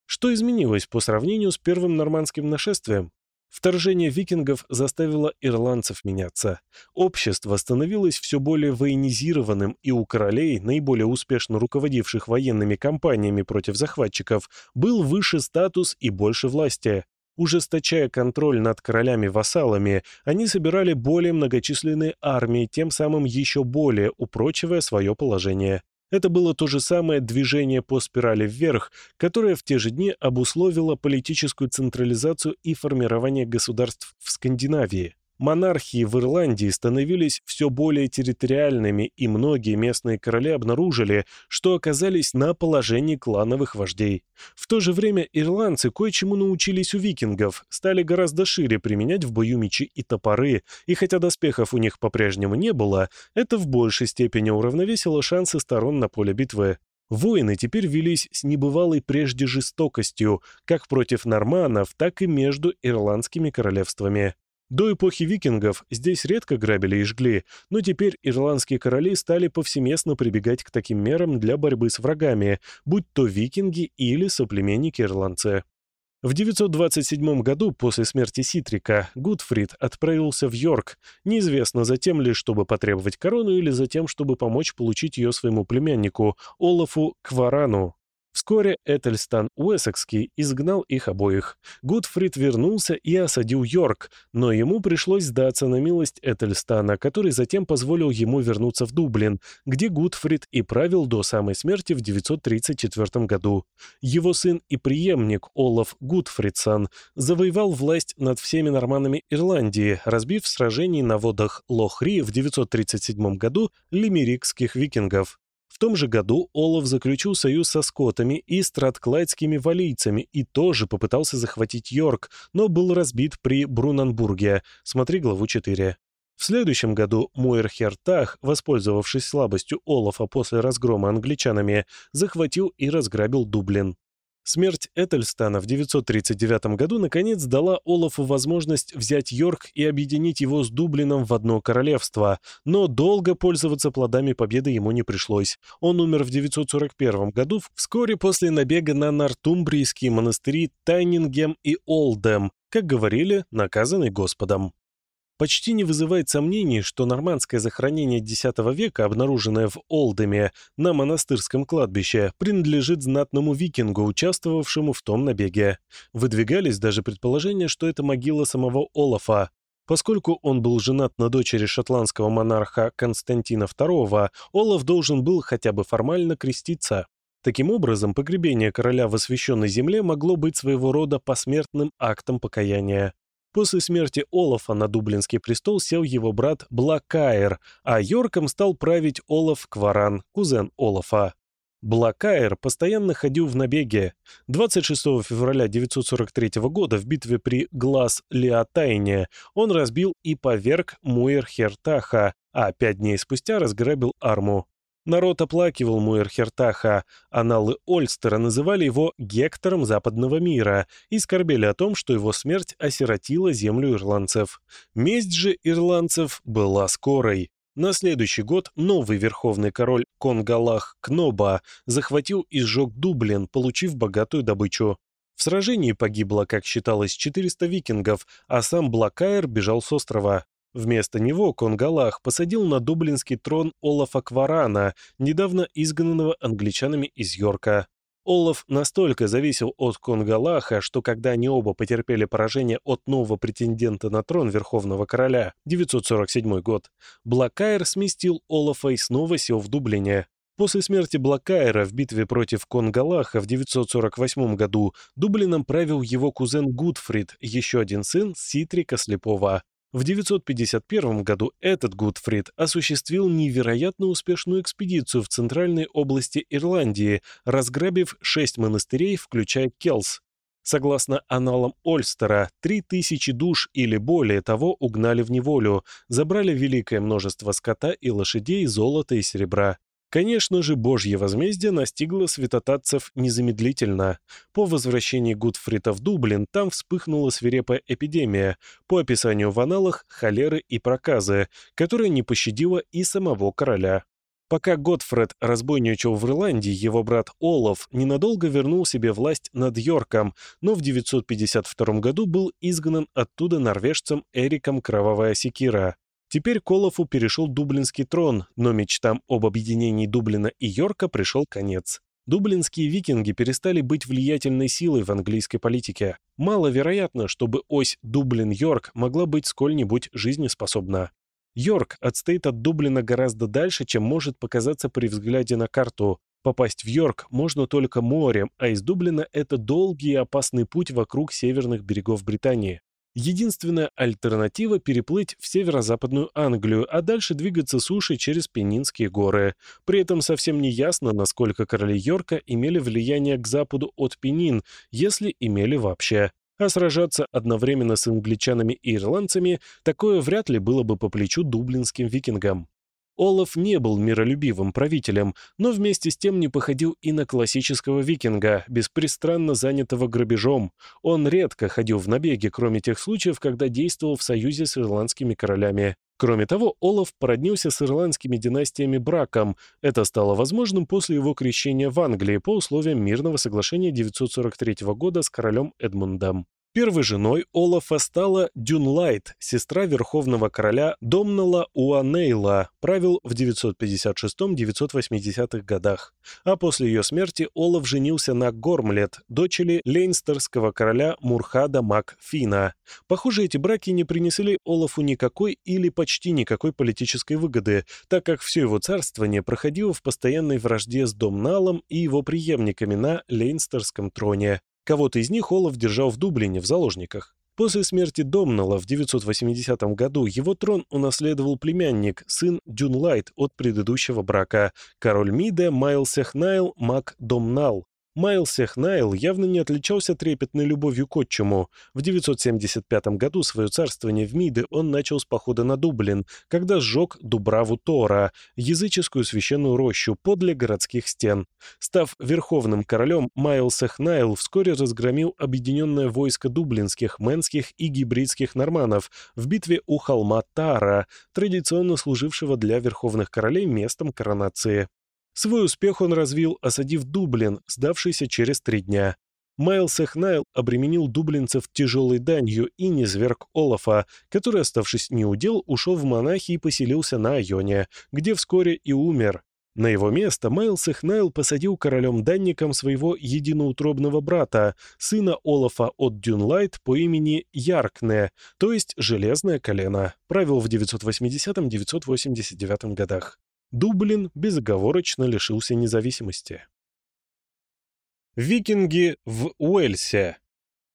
Что изменилось по сравнению с первым нормандским нашествием? Вторжение викингов заставило ирландцев меняться. Общество становилось все более военизированным, и у королей, наиболее успешно руководивших военными кампаниями против захватчиков, был выше статус и больше власти. Ужесточая контроль над королями-вассалами, они собирали более многочисленные армии, тем самым еще более упрочивая свое положение. Это было то же самое движение по спирали вверх, которое в те же дни обусловило политическую централизацию и формирование государств в Скандинавии. Монархии в Ирландии становились все более территориальными, и многие местные короли обнаружили, что оказались на положении клановых вождей. В то же время ирландцы кое-чему научились у викингов, стали гораздо шире применять в бою мечи и топоры, и хотя доспехов у них по-прежнему не было, это в большей степени уравновесило шансы сторон на поле битвы. Войны теперь велись с небывалой прежде жестокостью, как против норманнов, так и между ирландскими королевствами. До эпохи викингов здесь редко грабили и жгли, но теперь ирландские короли стали повсеместно прибегать к таким мерам для борьбы с врагами, будь то викинги или соплеменники-ирландцы. В 927 году, после смерти Ситрика, Гудфрид отправился в Йорк, неизвестно затем ли, чтобы потребовать корону или затем, чтобы помочь получить ее своему племяннику, Олафу Кварану. Вскоре Этельстан Уэссекский изгнал их обоих. Гудфрид вернулся и осадил Йорк, но ему пришлось сдаться на милость Этельстана, который затем позволил ему вернуться в Дублин, где Гудфрид и правил до самой смерти в 934 году. Его сын и преемник Олаф Гудфридсон завоевал власть над всеми норманами Ирландии, разбив в сражении на водах Лохри в 937 году лимерикских викингов. В том же году Олаф заключил союз со скотами и стратклайдскими валийцами и тоже попытался захватить Йорк, но был разбит при Брунанбурге. Смотри главу 4. В следующем году Муэрхертах, воспользовавшись слабостью Олафа после разгрома англичанами, захватил и разграбил Дублин. Смерть Этельстана в 939 году наконец дала Олафу возможность взять Йорк и объединить его с Дублином в одно королевство, но долго пользоваться плодами победы ему не пришлось. Он умер в 941 году, вскоре после набега на нортумбрийские монастыри Тайнингем и Олдем, как говорили, наказанный Господом. Почти не вызывает сомнений, что нормандское захоронение X века, обнаруженное в Олдеме на монастырском кладбище, принадлежит знатному викингу, участвовавшему в том набеге. Выдвигались даже предположения, что это могила самого Олафа. Поскольку он был женат на дочери шотландского монарха Константина II, Олаф должен был хотя бы формально креститься. Таким образом, погребение короля в освященной земле могло быть своего рода посмертным актом покаяния. После смерти Олафа на Дублинский престол сел его брат Блакаер, а Йорком стал править Олаф Кваран, кузен Олафа. Блакаер постоянно ходил в набеге. 26 февраля 943 года в битве при Глаз-Леотайне он разбил и поверг Муэр-Хертаха, а пять дней спустя разграбил Арму. Народ оплакивал Муэрхертаха, аналы Ольстера называли его Гектором западного мира и скорбели о том, что его смерть осиротила землю ирландцев. Месть же ирландцев была скорой. На следующий год новый верховный король Конгалах Кноба захватил и сжег Дублин, получив богатую добычу. В сражении погибло, как считалось, 400 викингов, а сам Блакаер бежал с острова. Вместо него Конгалах посадил на дублинский трон Олафа Кварана, недавно изгнанного англичанами из Йорка. Олаф настолько зависел от Конгалаха, что когда они оба потерпели поражение от нового претендента на трон Верховного Короля, 947 год, Блакайр сместил Олафа и снова сел в Дублине. После смерти Блакайра в битве против Конгалаха в 948 году Дублином правил его кузен Гудфрид, еще один сын Ситрика Слепого. В 951 году этот Гудфрид осуществил невероятно успешную экспедицию в центральной области Ирландии, разграбив шесть монастырей, включая Келс. Согласно аналам Ольстера, 3000 душ или более того угнали в неволю, забрали великое множество скота и лошадей, золота и серебра. Конечно же, божье возмездие настигло святотатцев незамедлительно. По возвращении Гудфрита в Дублин там вспыхнула свирепая эпидемия, по описанию в аналах холеры и проказы, которая не пощадила и самого короля. Пока Готфред разбойничал в Ирландии, его брат Олаф ненадолго вернул себе власть над Йорком, но в 952 году был изгнан оттуда норвежцем Эриком Кровавая Секира. Теперь Колофу перешел Дублинский трон, но мечтам об объединении Дублина и Йорка пришел конец. Дублинские викинги перестали быть влиятельной силой в английской политике. Маловероятно, чтобы ось Дублин-Йорк могла быть сколь-нибудь жизнеспособна. Йорк отстоит от Дублина гораздо дальше, чем может показаться при взгляде на карту. Попасть в Йорк можно только морем, а из Дублина это долгий и опасный путь вокруг северных берегов Британии. Единственная альтернатива — переплыть в северо-западную Англию, а дальше двигаться сушей через Пенинские горы. При этом совсем не ясно, насколько короли Йорка имели влияние к западу от Пенин, если имели вообще. А сражаться одновременно с англичанами и ирландцами такое вряд ли было бы по плечу дублинским викингам. Олаф не был миролюбивым правителем, но вместе с тем не походил и на классического викинга, беспристрастно занятого грабежом. Он редко ходил в набеги, кроме тех случаев, когда действовал в союзе с ирландскими королями. Кроме того, Олаф породнился с ирландскими династиями браком. Это стало возможным после его крещения в Англии по условиям мирного соглашения 943 года с королем Эдмундом. Первой женой Олафа стала Дюнлайт, сестра верховного короля Домнала Уанейла, правил в 956-980-х годах. А после ее смерти Олаф женился на Гормлет, дочери лейнстерского короля Мурхада Макфина. Похоже, эти браки не принесли Олафу никакой или почти никакой политической выгоды, так как все его царствование проходило в постоянной вражде с Домналом и его преемниками на лейнстерском троне. Кого-то из них Олаф держал в Дублине в заложниках. После смерти Домнала в 980 году его трон унаследовал племянник, сын Дюнлайт от предыдущего брака, король Миде Майлсехнайл Мак Домнал, Майл Сехнайл явно не отличался трепетной любовью к отчиму. В 975 году свое царствование в Миде он начал с похода на Дублин, когда сжег Дубраву Тора, языческую священную рощу, подле городских стен. Став верховным королем, Майл Сехнайл вскоре разгромил объединенное войско дублинских, менских и гибридских норманов в битве у холма Тара, традиционно служившего для верховных королей местом коронации. Свой успех он развил, осадив Дублин, сдавшийся через три дня. Майлс Эхнайл обременил дублинцев тяжелой данью и низверг Олафа, который, оставшись неудел, ушел в монахи и поселился на Айоне, где вскоре и умер. На его место Майлс Эхнайл посадил королем-данником своего единоутробного брата, сына Олафа от Дюнлайт по имени Яркне, то есть Железное колено, правил в 980-989 годах. Дублин безоговорочно лишился независимости. Викинги в Уэльсе.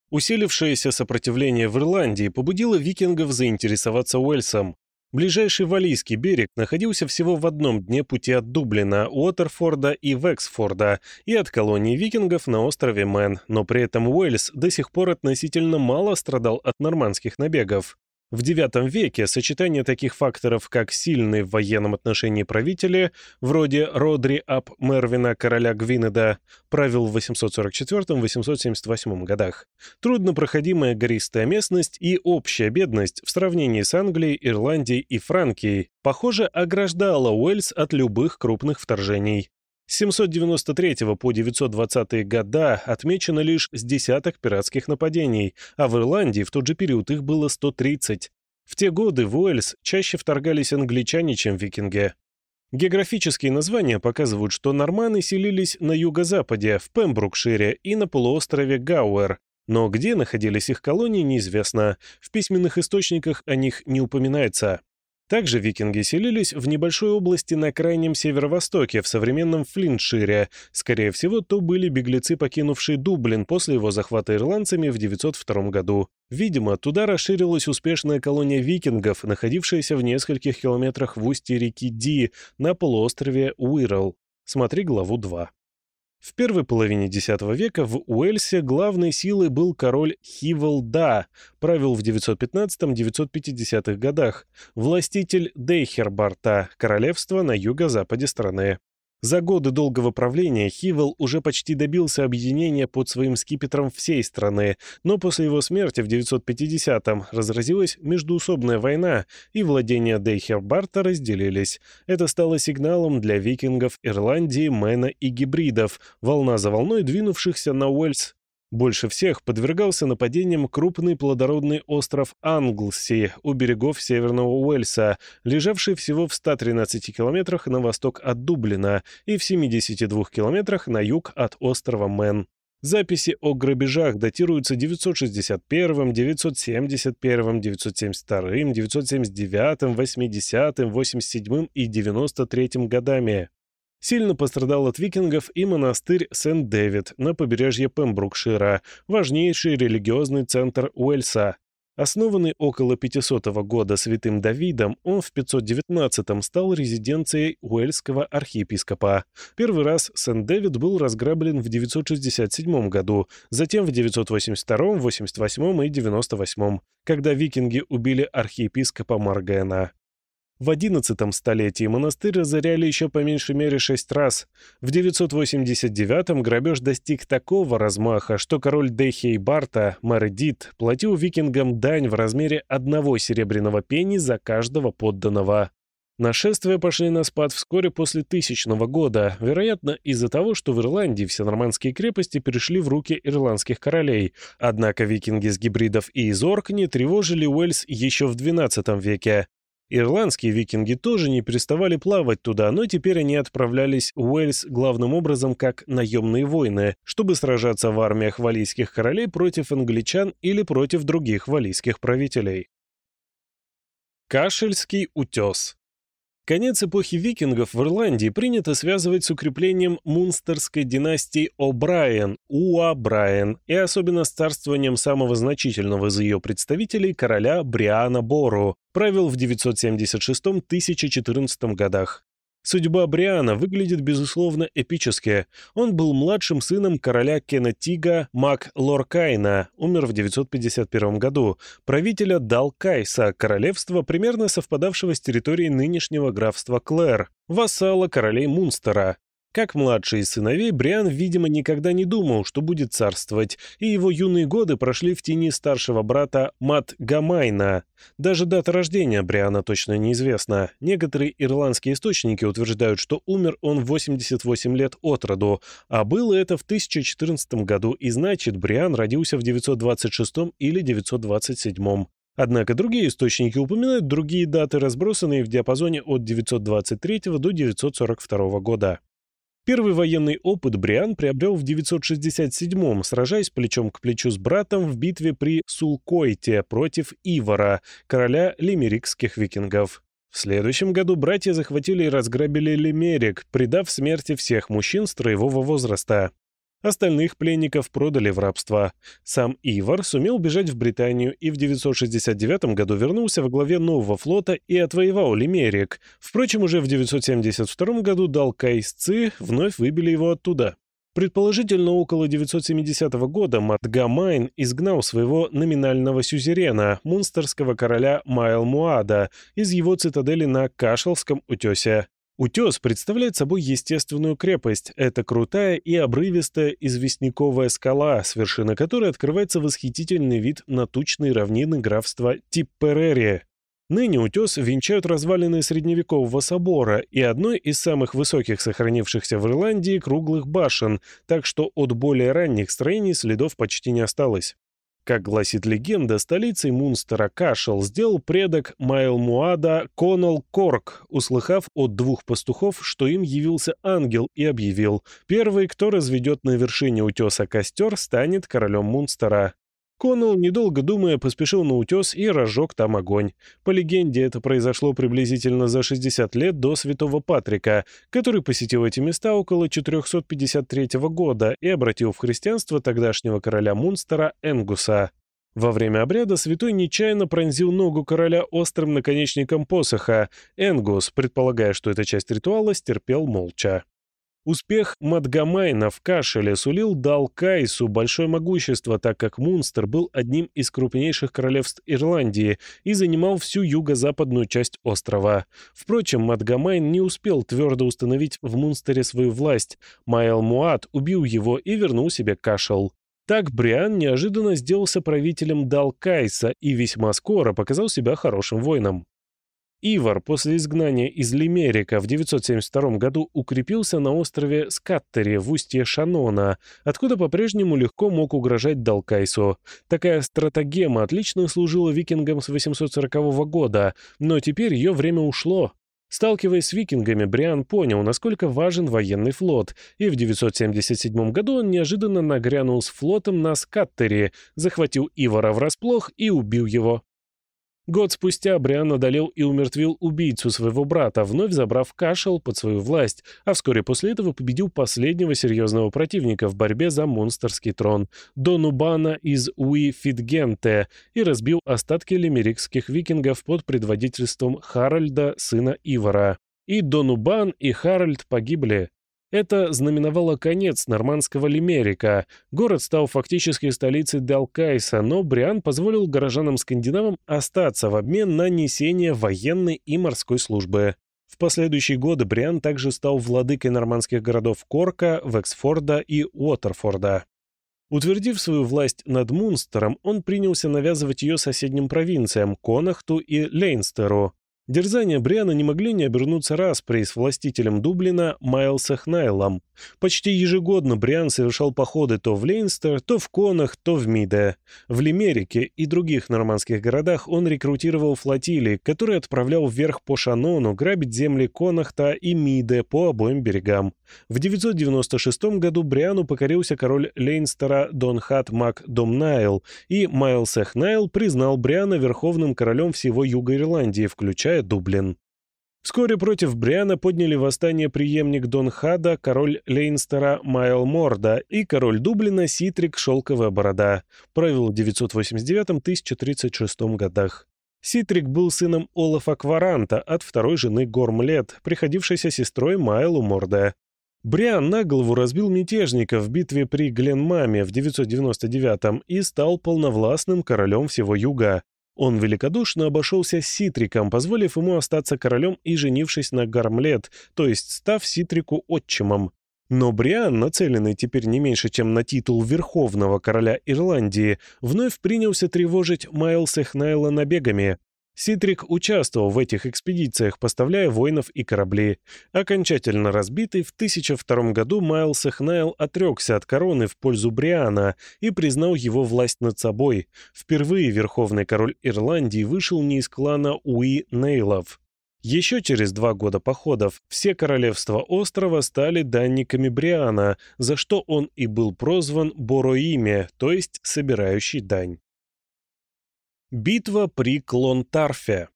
Усилившееся сопротивление в Ирландии побудило викингов заинтересоваться Уэльсом. Ближайший Валийский берег находился всего в одном дне пути от Дублина, Уотерфорда и Вексфорда и от колонии викингов на острове Мэн, но при этом Уэльс до сих пор относительно мало страдал от нормандских набегов. В IX веке сочетание таких факторов, как сильные в военном отношении правители, вроде Родри ап Мервина, короля Гвинеда, правил в 844-878 годах, труднопроходимая гористая местность и общая бедность в сравнении с Англией, Ирландией и Франкией, похоже, ограждала Уэльс от любых крупных вторжений. С 793 по 920 года отмечено лишь с десяток пиратских нападений, а в Ирландии в тот же период их было 130. В те годы в Уэльс чаще вторгались англичане, чем викинги. Географические названия показывают, что норманы селились на юго-западе, в Пембрукшире и на полуострове Гауэр, но где находились их колонии, неизвестно. В письменных источниках о них не упоминается. Также викинги селились в небольшой области на крайнем северо-востоке, в современном Флинтшире. Скорее всего, то были беглецы, покинувшие Дублин после его захвата ирландцами в 902 году. Видимо, туда расширилась успешная колония викингов, находившаяся в нескольких километрах в устье реки Ди на полуострове Уирл. Смотри главу 2. В первой половине X века в Уэльсе главной силой был король Хивелда, правил в 915-950 годах, властитель Дейхербарта, королевства на юго-западе страны. За годы долгого правления Хивел уже почти добился объединения под своим скипетром всей страны, но после его смерти в 950-м разразилась междуусобная война, и владения Дейхербарта разделились. Это стало сигналом для викингов Ирландии, Мэна и гибридов, волна за волной двинувшихся на Уэльс больше всех подвергался нападениям крупный плодородный остров Англси у берегов Северного Уэльса, лежавший всего в 113 километрах на восток от Дублина и в 72 километрах на юг от острова Мэн. Записи о грабежах датируются 961, 971, 972, 979, 80, 87 и 93 годами. Сильно пострадал от викингов и монастырь Сент-Дэвид на побережье Пембрукшира, важнейший религиозный центр Уэльса. Основанный около 500 года святым Давидом, он в 519 стал резиденцией Уэльского архиепископа. Первый раз Сент-Дэвид был разграблен в 967 году, затем в 982, 88 и 98, когда викинги убили архиепископа Маргена. В XI столетии монастырь разоряли еще по меньшей мере шесть раз. В 989-м грабеж достиг такого размаха, что король Дехей Барта, Мередит, платил викингам дань в размере одного серебряного пени за каждого подданного. Нашествия пошли на спад вскоре после тысячного года, вероятно, из-за того, что в Ирландии все нормандские крепости перешли в руки ирландских королей. Однако викинги с гибридов и из Оркни тревожили Уэльс еще в XII веке. Ирландские викинги тоже не переставали плавать туда, но теперь они отправлялись в Уэльс главным образом как наемные воины, чтобы сражаться в армиях валийских королей против англичан или против других валийских правителей. Кашельский утес Конец эпохи викингов в Ирландии принято связывать с укреплением мунстерской династии О'Брайен, Уа-Брайен, и особенно с царствованием самого значительного из ее представителей, короля Бриана Бору, правил в 976-1014 годах. Судьба Бриана выглядит, безусловно, эпически. Он был младшим сыном короля Кенетига Мак Лоркайна, умер в 951 году, правителя Далкайса, королевства, примерно совпадавшего с территорией нынешнего графства Клэр, вассала королей Мунстера. Как младший из сыновей, Бриан, видимо, никогда не думал, что будет царствовать, и его юные годы прошли в тени старшего брата Мат Гамайна. Даже дата рождения Бриана точно неизвестна. Некоторые ирландские источники утверждают, что умер он в 88 лет от роду, а было это в 1014 году, и значит, Бриан родился в 926 или 927. Однако другие источники упоминают другие даты, разбросанные в диапазоне от 923 до 942 года. Первый военный опыт Бриан приобрел в 967-м, сражаясь плечом к плечу с братом в битве при Сулкойте против Ивара, короля лимерикских викингов. В следующем году братья захватили и разграбили Лимерик, предав смерти всех мужчин строевого возраста. Остальных пленников продали в рабство. Сам Ивар сумел бежать в Британию и в 969 году вернулся во главе нового флота и отвоевал Лимерик. Впрочем, уже в 972 году далкайсцы вновь выбили его оттуда. Предположительно, около 970 года Матгамайн изгнал своего номинального сюзерена, мунстерского короля Майл Муада, из его цитадели на Кашелском утесе. Утес представляет собой естественную крепость. Это крутая и обрывистая известняковая скала, с вершины которой открывается восхитительный вид на тучные равнины графства Типперерия. Ныне утес венчают развалины средневекового собора и одной из самых высоких сохранившихся в Ирландии круглых башен, так что от более ранних строений следов почти не осталось. Как гласит легенда, столицей Мунстера Кашел сделал предок Майлмуада Конал Корк, услыхав от двух пастухов, что им явился ангел, и объявил, первый, кто разведет на вершине утеса костер, станет королем Мунстера. Коннелл, недолго думая, поспешил на утес и разжег там огонь. По легенде, это произошло приблизительно за 60 лет до Святого Патрика, который посетил эти места около 453 года и обратил в христианство тогдашнего короля Мунстера Энгуса. Во время обряда святой нечаянно пронзил ногу короля острым наконечником посоха. Энгус, предполагая, что это часть ритуала, стерпел молча. Успех Мадгамайна в Кашеле сулил Далкайсу большое могущество, так как Мунстер был одним из крупнейших королевств Ирландии и занимал всю юго-западную часть острова. Впрочем, Мадгамайн не успел твердо установить в Мунстере свою власть. Майл Муад убил его и вернул себе Кашел. Так Бриан неожиданно сделался правителем Далкайса и весьма скоро показал себя хорошим воином. Ивар после изгнания из Лимерика в 972 году укрепился на острове Скаттере в устье Шанона, откуда по-прежнему легко мог угрожать Далкайсу. Такая стратагема отлично служила викингам с 840 года, но теперь ее время ушло. Сталкиваясь с викингами, Бриан понял, насколько важен военный флот, и в 977 году он неожиданно нагрянул с флотом на Скаттере, захватил Ивара врасплох и убил его. Год спустя Бриан одолел и умертвил убийцу своего брата, вновь забрав Кашел под свою власть, а вскоре после этого победил последнего серьезного противника в борьбе за монстерский трон – Донубана из Уи-Фитгенте, и разбил остатки лимерикских викингов под предводительством Харальда, сына Ивара. И Донубан, и Харальд погибли. Это знаменовало конец нормандского Лимерика. Город стал фактически столицей Далкайса, но Бриан позволил горожанам-скандинавам остаться в обмен на несение военной и морской службы. В последующие годы Бриан также стал владыкой нормандских городов Корка, Вексфорда и Уотерфорда. Утвердив свою власть над Мунстером, он принялся навязывать ее соседним провинциям Конахту и Лейнстеру. Дерзания Бриана не могли не обернуться распри с властителем Дублина Майлса Хнайлом. Почти ежегодно Бриан совершал походы то в Лейнстер, то в Конах, то в Миде. В Лимерике и других нормандских городах он рекрутировал флотилии, которые отправлял вверх по Шанону грабить земли Конахта и Миде по обоим берегам. В 996 году Бриану покорился король Лейнстера Донхат Мак Домнайл, и Майлс Эхнайл признал Бриана верховным королем всего Юга Ирландии, включая Дублин. Вскоре против Бриана подняли восстание преемник Дон Хада, король Лейнстера Майл Морда и король Дублина Ситрик Шелковая Борода, правил в 989-1036 годах. Ситрик был сыном Олафа Кваранта от второй жены Гормлет, приходившейся сестрой Майлу Морда. Бриан на голову разбил мятежников в битве при Гленмаме в 999 и стал полновластным королем всего юга. Он великодушно обошелся с Ситриком, позволив ему остаться королем и женившись на Гармлет, то есть став Ситрику отчимом. Но Бриан, нацеленный теперь не меньше, чем на титул Верховного Короля Ирландии, вновь принялся тревожить Майлса Хнайла набегами. Ситрик участвовал в этих экспедициях, поставляя воинов и корабли. Окончательно разбитый, в 1002 году Майлс Эхнайл отрекся от короны в пользу Бриана и признал его власть над собой. Впервые верховный король Ирландии вышел не из клана Уи Нейлов. Еще через два года походов все королевства острова стали данниками Бриана, за что он и был прозван Бороиме, то есть собирающий дань. Битва при Клонтарфе.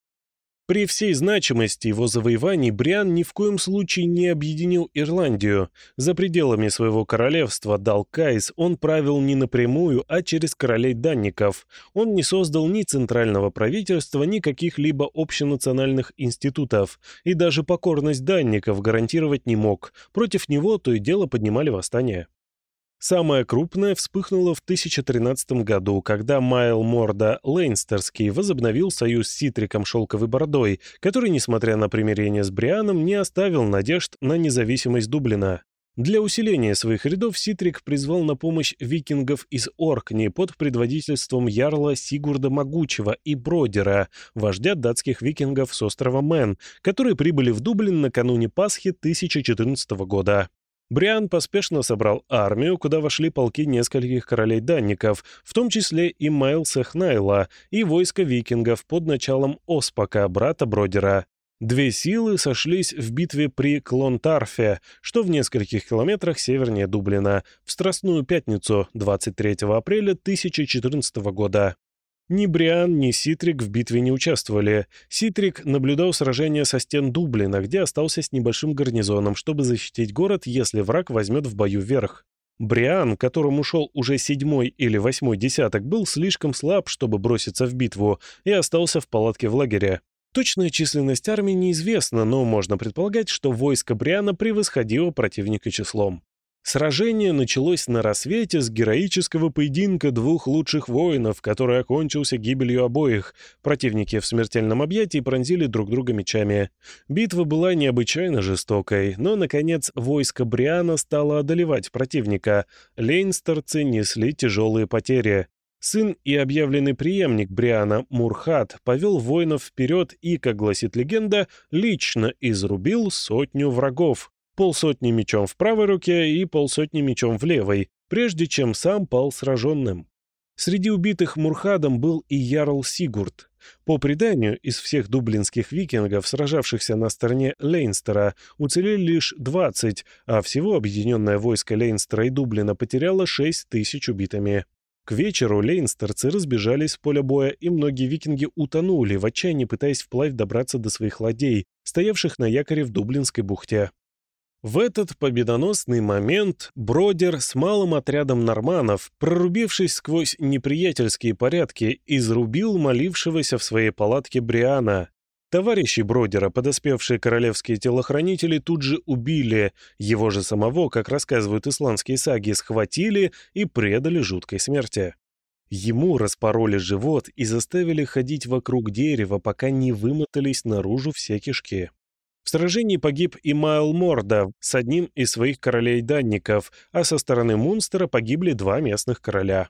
При всей значимости его завоеваний Бриан ни в коем случае не объединил Ирландию. За пределами своего королевства Далкайс он правил не напрямую, а через королей данников. Он не создал ни центрального правительства, ни каких-либо общенациональных институтов. И даже покорность данников гарантировать не мог. Против него то и дело поднимали восстание. Самое крупное вспыхнуло в 1013 году, когда Майл Морда Лейнстерский возобновил союз с Ситриком Шелковой Бородой, который, несмотря на примирение с Брианом, не оставил надежд на независимость Дублина. Для усиления своих рядов Ситрик призвал на помощь викингов из Оркни под предводительством ярла Сигурда Могучего и Бродера, вождя датских викингов с острова Мэн, которые прибыли в Дублин накануне Пасхи 1014 года. Бриан поспешно собрал армию, куда вошли полки нескольких королей-данников, в том числе и Майл Сехнайла, и войско викингов под началом Оспака, брата Бродера. Две силы сошлись в битве при Клонтарфе, что в нескольких километрах севернее Дублина, в Страстную пятницу 23 апреля 1014 года. Ни Бриан, ни Ситрик в битве не участвовали. Ситрик наблюдал сражение со стен Дублина, где остался с небольшим гарнизоном, чтобы защитить город, если враг возьмет в бою верх. Бриан, которому шел уже седьмой или восьмой десяток, был слишком слаб, чтобы броситься в битву, и остался в палатке в лагере. Точная численность армии неизвестна, но можно предполагать, что войско Бриана превосходило противника числом. Сражение началось на рассвете с героического поединка двух лучших воинов, который окончился гибелью обоих. Противники в смертельном объятии пронзили друг друга мечами. Битва была необычайно жестокой, но, наконец, войско Бриана стало одолевать противника. Лейнстерцы несли тяжелые потери. Сын и объявленный преемник Бриана Мурхат повел воинов вперед и, как гласит легенда, лично изрубил сотню врагов полсотни мечом в правой руке и полсотни мечом в левой, прежде чем сам пал сраженным. Среди убитых Мурхадом был и Ярл Сигурд. По преданию, из всех дублинских викингов, сражавшихся на стороне Лейнстера, уцелели лишь 20, а всего объединенное войско Лейнстера и Дублина потеряло 6 тысяч убитыми. К вечеру лейнстерцы разбежались с поля боя, и многие викинги утонули, в отчаянии пытаясь вплавь добраться до своих ладей, стоявших на якоре в Дублинской бухте. В этот победоносный момент Бродер с малым отрядом норманов, прорубившись сквозь неприятельские порядки, изрубил молившегося в своей палатке Бриана. Товарищи Бродера, подоспевшие королевские телохранители, тут же убили, его же самого, как рассказывают исландские саги, схватили и предали жуткой смерти. Ему распороли живот и заставили ходить вокруг дерева, пока не вымотались наружу все кишки. В сражении погиб и Майл Морда с одним из своих королей-данников, а со стороны Мунстера погибли два местных короля.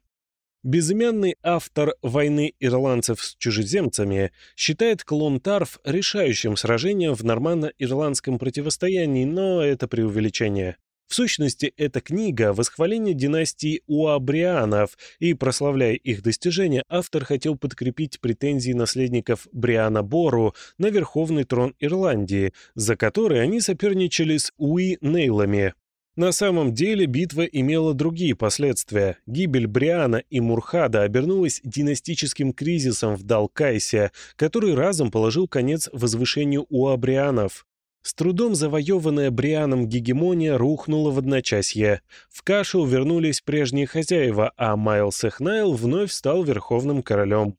Безымянный автор «Войны ирландцев с чужеземцами» считает Клонтарф решающим сражением в норманно-ирландском противостоянии, но это преувеличение. В сущности, эта книга — восхваление династии Уабрианов, и, прославляя их достижения, автор хотел подкрепить претензии наследников Бриана Бору на верховный трон Ирландии, за который они соперничали с Уи-Нейлами. На самом деле битва имела другие последствия. Гибель Бриана и Мурхада обернулась династическим кризисом в Далкайсе, который разом положил конец возвышению уабрианов. С трудом завоеванная Брианом гегемония рухнула в одночасье. В кашу вернулись прежние хозяева, а Майлс Эхнайл вновь стал верховным королем.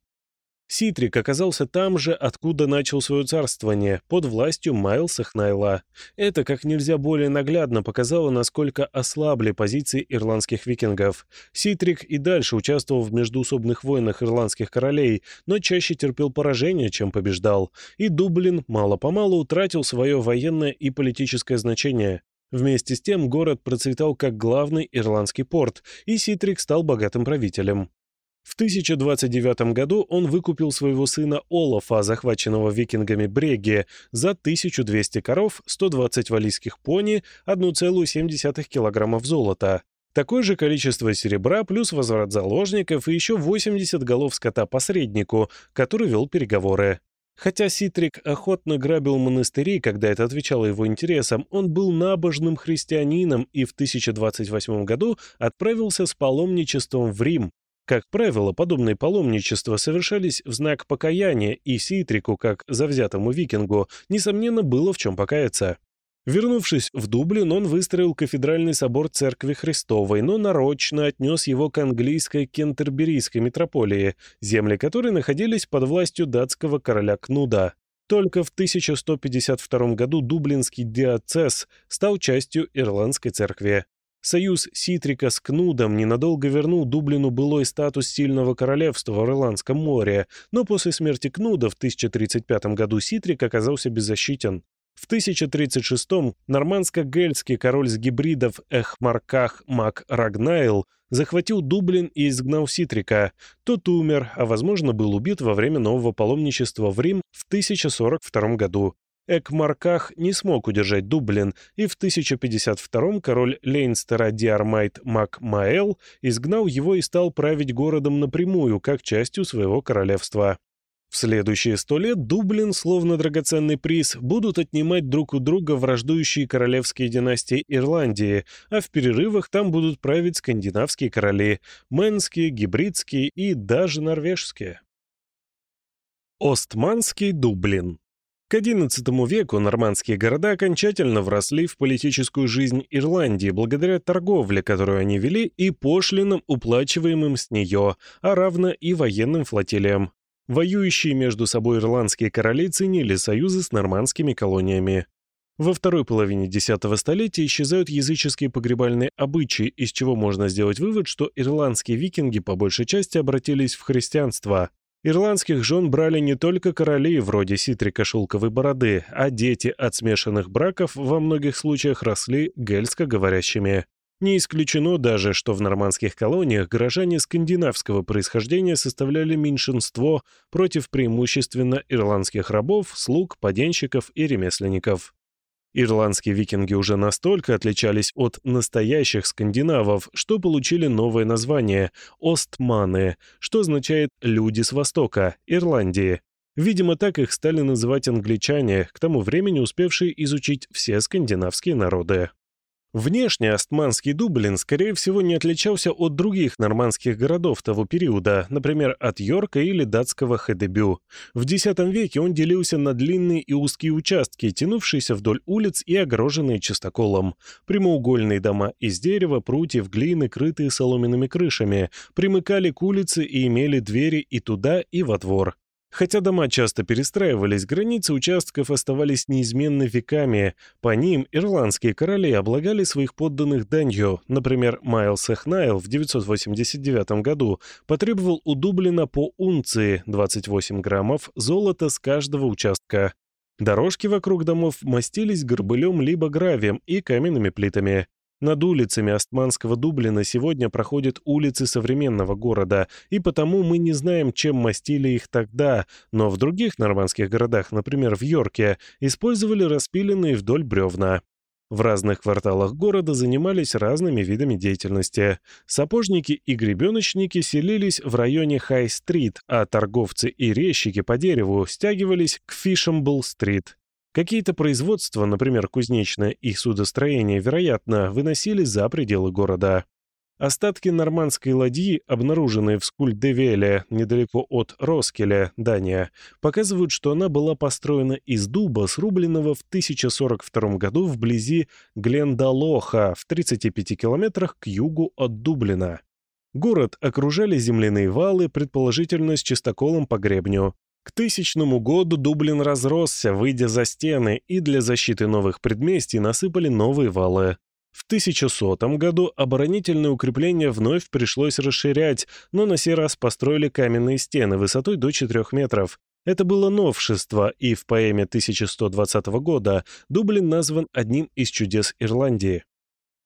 Ситрик оказался там же, откуда начал свое царствование, под властью Майлса Хнайла. Это как нельзя более наглядно показало, насколько ослабли позиции ирландских викингов. Ситрик и дальше участвовал в междуусобных войнах ирландских королей, но чаще терпел поражение, чем побеждал. И Дублин мало-помалу утратил свое военное и политическое значение. Вместе с тем город процветал как главный ирландский порт, и Ситрик стал богатым правителем. В 1029 году он выкупил своего сына Олафа, захваченного викингами Бреги, за 1200 коров, 120 валийских пони, 1,7 килограммов золота. Такое же количество серебра плюс возврат заложников и еще 80 голов скота посреднику, который вел переговоры. Хотя Ситрик охотно грабил монастыри, когда это отвечало его интересам, он был набожным христианином и в 1028 году отправился с паломничеством в Рим, как правило, подобные паломничества совершались в знак покаяния, и Ситрику, как завзятому викингу, несомненно, было в чем покаяться. Вернувшись в Дублин, он выстроил кафедральный собор Церкви Христовой, но нарочно отнес его к английской кентерберийской митрополии, земли которой находились под властью датского короля Кнуда. Только в 1152 году дублинский диацез стал частью Ирландской церкви. Союз Ситрика с Кнудом ненадолго вернул Дублину былой статус сильного королевства в Ирландском море, но после смерти Кнуда в 1035 году Ситрик оказался беззащитен. В 1036-м норманско-гельский король с гибридов Эхмарках Мак Рагнайл захватил Дублин и изгнал Ситрика. Тот умер, а, возможно, был убит во время нового паломничества в Рим в 1042 году. Экмарках не смог удержать Дублин, и в 1052-м король Лейнстера Диармайт Макмаэл изгнал его и стал править городом напрямую, как частью своего королевства. В следующие сто лет Дублин, словно драгоценный приз, будут отнимать друг у друга враждующие королевские династии Ирландии, а в перерывах там будут править скандинавские короли, мэнские, гибридские и даже норвежские. Остманский Дублин к XI веку нормандские города окончательно вросли в политическую жизнь Ирландии благодаря торговле, которую они вели, и пошлинам, уплачиваемым с нее, а равно и военным флотилиям. Воюющие между собой ирландские короли ценили союзы с нормандскими колониями. Во второй половине X столетия исчезают языческие погребальные обычаи, из чего можно сделать вывод, что ирландские викинги по большей части обратились в христианство. Ирландских жен брали не только короли, вроде Ситрика Шелковой Бороды, а дети от смешанных браков во многих случаях росли гельско говорящими. Не исключено даже, что в нормандских колониях горожане скандинавского происхождения составляли меньшинство против преимущественно ирландских рабов, слуг, поденщиков и ремесленников. Ирландские викинги уже настолько отличались от настоящих скандинавов, что получили новое название – «Остманы», что означает «люди с востока», Ирландии. Видимо, так их стали называть англичане, к тому времени успевшие изучить все скандинавские народы. Внешне Остманский Дублин, скорее всего, не отличался от других нормандских городов того периода, например, от Йорка или датского Хедебю. В X веке он делился на длинные и узкие участки, тянувшиеся вдоль улиц и огороженные чистоколом. Прямоугольные дома из дерева, прутьев, глины, крытые соломенными крышами, примыкали к улице и имели двери и туда, и во двор. Хотя дома часто перестраивались, границы участков оставались неизменны веками. По ним ирландские короли облагали своих подданных данью. Например, Майлс Эхнайл в 989 году потребовал у Дублина по унции 28 граммов золота с каждого участка. Дорожки вокруг домов мастились горбылем либо гравием и каменными плитами. Над улицами Остманского Дублина сегодня проходят улицы современного города, и потому мы не знаем, чем мастили их тогда, но в других нормандских городах, например, в Йорке, использовали распиленные вдоль бревна. В разных кварталах города занимались разными видами деятельности. Сапожники и гребеночники селились в районе Хай-стрит, а торговцы и резчики по дереву стягивались к Фишембл-стрит. Какие-то производства, например, кузнечное и судостроение, вероятно, выносили за пределы города. Остатки нормандской ладьи, обнаруженные в Скульдевеле, недалеко от Роскеля, Дания, показывают, что она была построена из дуба, срубленного в 1042 году вблизи Глендалоха, в 35 километрах к югу от Дублина. Город окружали земляные валы, предположительно с чистоколом по гребню. К тысячному году Дублин разросся, выйдя за стены, и для защиты новых предместий насыпали новые валы. В 1100 году оборонительные укрепления вновь пришлось расширять, но на сей раз построили каменные стены высотой до 4 метров. Это было новшество, и в поэме 1120 года Дублин назван одним из чудес Ирландии.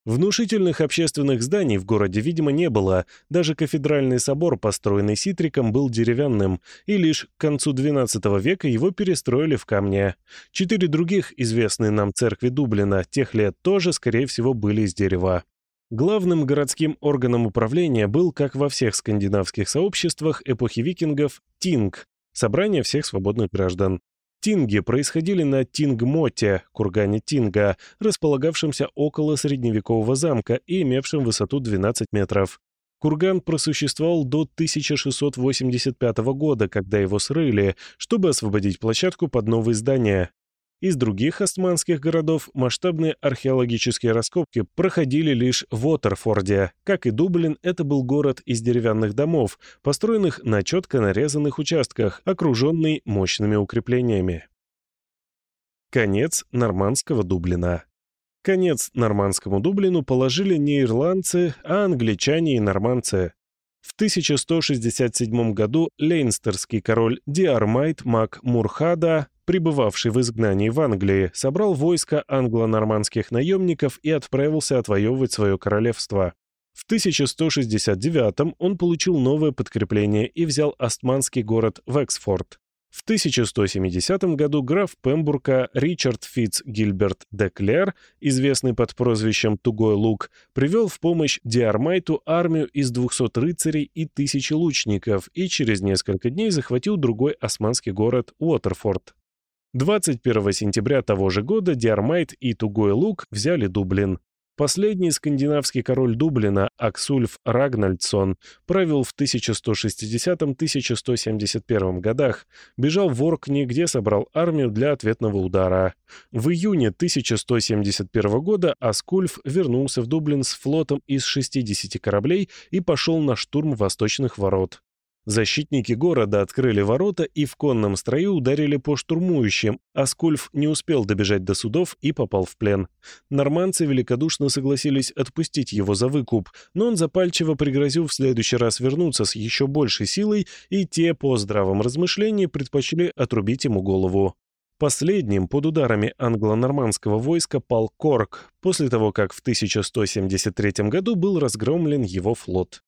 Внушительных общественных зданий в городе, видимо, не было, даже кафедральный собор, построенный Ситриком, был деревянным, и лишь к концу XII века его перестроили в камне. Четыре других известные нам церкви Дублина тех лет тоже, скорее всего, были из дерева. Главным городским органом управления был, как во всех скандинавских сообществах эпохи викингов, Тинг – собрание всех свободных граждан. Тинги происходили на Тингмоте, кургане Тинга, располагавшемся около средневекового замка и имевшем высоту 12 метров. Курган просуществовал до 1685 года, когда его срыли, чтобы освободить площадку под новые здания. Из других османских городов масштабные археологические раскопки проходили лишь в Уотерфорде. Как и Дублин, это был город из деревянных домов, построенных на четко нарезанных участках, окруженный мощными укреплениями. Конец нормандского Дублина. Конец нормандскому Дублину положили не ирландцы, а англичане и нормандцы. В 1167 году лейнстерский король Диармайт Мак Мурхада пребывавший в изгнании в Англии, собрал войско англо-нормандских наемников и отправился отвоевывать свое королевство. В 1169 он получил новое подкрепление и взял астманский город Вексфорд. В 1170 году граф Пембурка Ричард Фитц Гильберт де Клер, известный под прозвищем Тугой Лук, привел в помощь Диармайту армию из 200 рыцарей и тысячи лучников и через несколько дней захватил другой османский город Уотерфорд. 21 сентября того же года Диармайт и Тугой Лук взяли Дублин. Последний скандинавский король Дублина, Аксульф Рагнальдсон, правил в 1160-1171 годах, бежал в Оркни, где собрал армию для ответного удара. В июне 1171 года Аскульф вернулся в Дублин с флотом из 60 кораблей и пошел на штурм восточных ворот. Защитники города открыли ворота и в конном строю ударили по штурмующим, а Скульф не успел добежать до судов и попал в плен. Норманцы великодушно согласились отпустить его за выкуп, но он запальчиво пригрозил в следующий раз вернуться с еще большей силой, и те, по здравом размышлении, предпочли отрубить ему голову. Последним под ударами англо-нормандского войска пал Корк, после того, как в 1173 году был разгромлен его флот.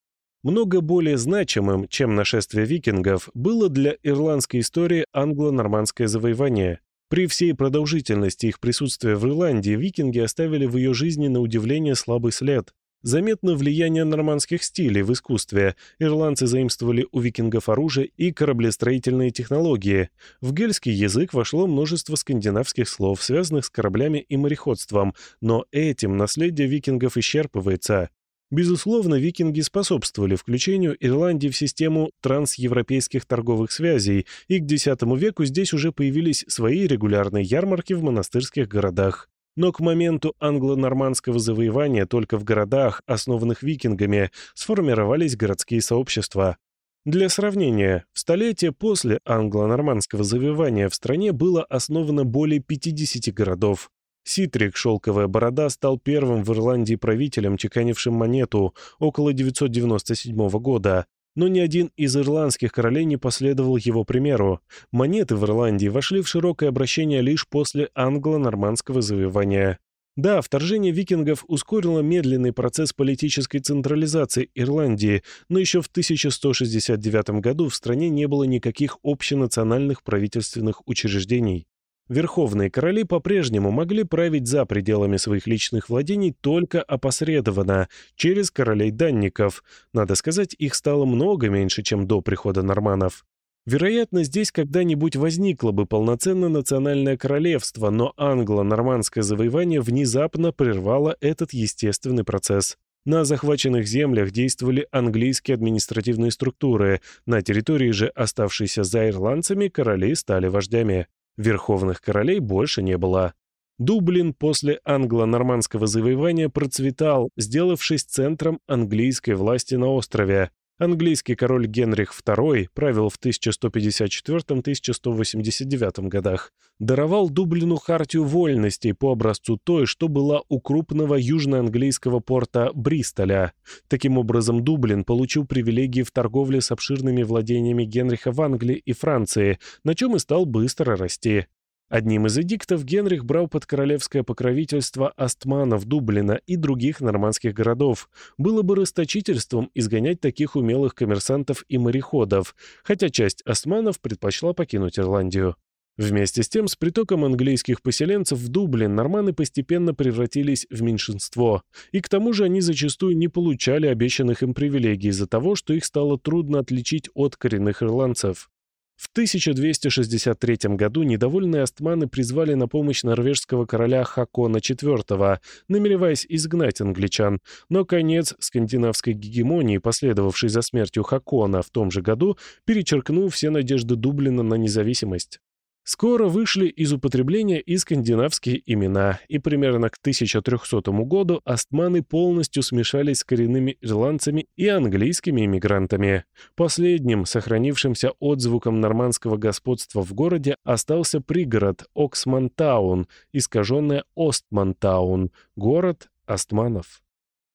Много более значимым, чем нашествие викингов, было для ирландской истории англо-нормандское завоевание. При всей продолжительности их присутствия в Ирландии викинги оставили в ее жизни на удивление слабый след. Заметно влияние нормандских стилей в искусстве. Ирландцы заимствовали у викингов оружие и кораблестроительные технологии. В гельский язык вошло множество скандинавских слов, связанных с кораблями и мореходством, но этим наследие викингов исчерпывается. Безусловно, викинги способствовали включению Ирландии в систему трансевропейских торговых связей, и к X веку здесь уже появились свои регулярные ярмарки в монастырских городах. Но к моменту англо-нормандского завоевания только в городах, основанных викингами, сформировались городские сообщества. Для сравнения, в столетие после англо-нормандского завоевания в стране было основано более 50 городов. Ситрик «Шелковая борода» стал первым в Ирландии правителем, чеканившим монету около 997 года, но ни один из ирландских королей не последовал его примеру. Монеты в Ирландии вошли в широкое обращение лишь после англо-нормандского завоевания. Да, вторжение викингов ускорило медленный процесс политической централизации Ирландии, но еще в 1169 году в стране не было никаких общенациональных правительственных учреждений. Верховные короли по-прежнему могли править за пределами своих личных владений только опосредованно, через королей-данников. Надо сказать, их стало много меньше, чем до прихода норманов. Вероятно, здесь когда-нибудь возникло бы полноценное национальное королевство, но англо-нормандское завоевание внезапно прервало этот естественный процесс. На захваченных землях действовали английские административные структуры, на территории же, оставшейся за ирландцами, короли стали вождями. Верховных королей больше не было. Дублин после англо-нормандского завоевания процветал, сделавшись центром английской власти на острове. Английский король Генрих II правил в 1154-1189 годах. Даровал Дублину хартию вольностей по образцу той, что была у крупного южноанглийского порта Бристоля. Таким образом, Дублин получил привилегии в торговле с обширными владениями Генриха в Англии и Франции, на чем и стал быстро расти. Одним из эдиктов Генрих брал под королевское покровительство астманов Дублина и других нормандских городов. Было бы расточительством изгонять таких умелых коммерсантов и мореходов, хотя часть астманов предпочла покинуть Ирландию. Вместе с тем, с притоком английских поселенцев в Дублин норманы постепенно превратились в меньшинство, и к тому же они зачастую не получали обещанных им привилегий из-за того, что их стало трудно отличить от коренных ирландцев. В 1263 году недовольные астманы призвали на помощь норвежского короля Хакона IV, намереваясь изгнать англичан, но конец скандинавской гегемонии, последовавший за смертью Хакона в том же году, перечеркнул все надежды Дублина на независимость. Скоро вышли из употребления и скандинавские имена, и примерно к 1300 году астманы полностью смешались с коренными ирландцами и английскими иммигрантами. Последним, сохранившимся отзвуком нормандского господства в городе, остался пригород Оксмантаун, искаженное Остмантаун, город астманов.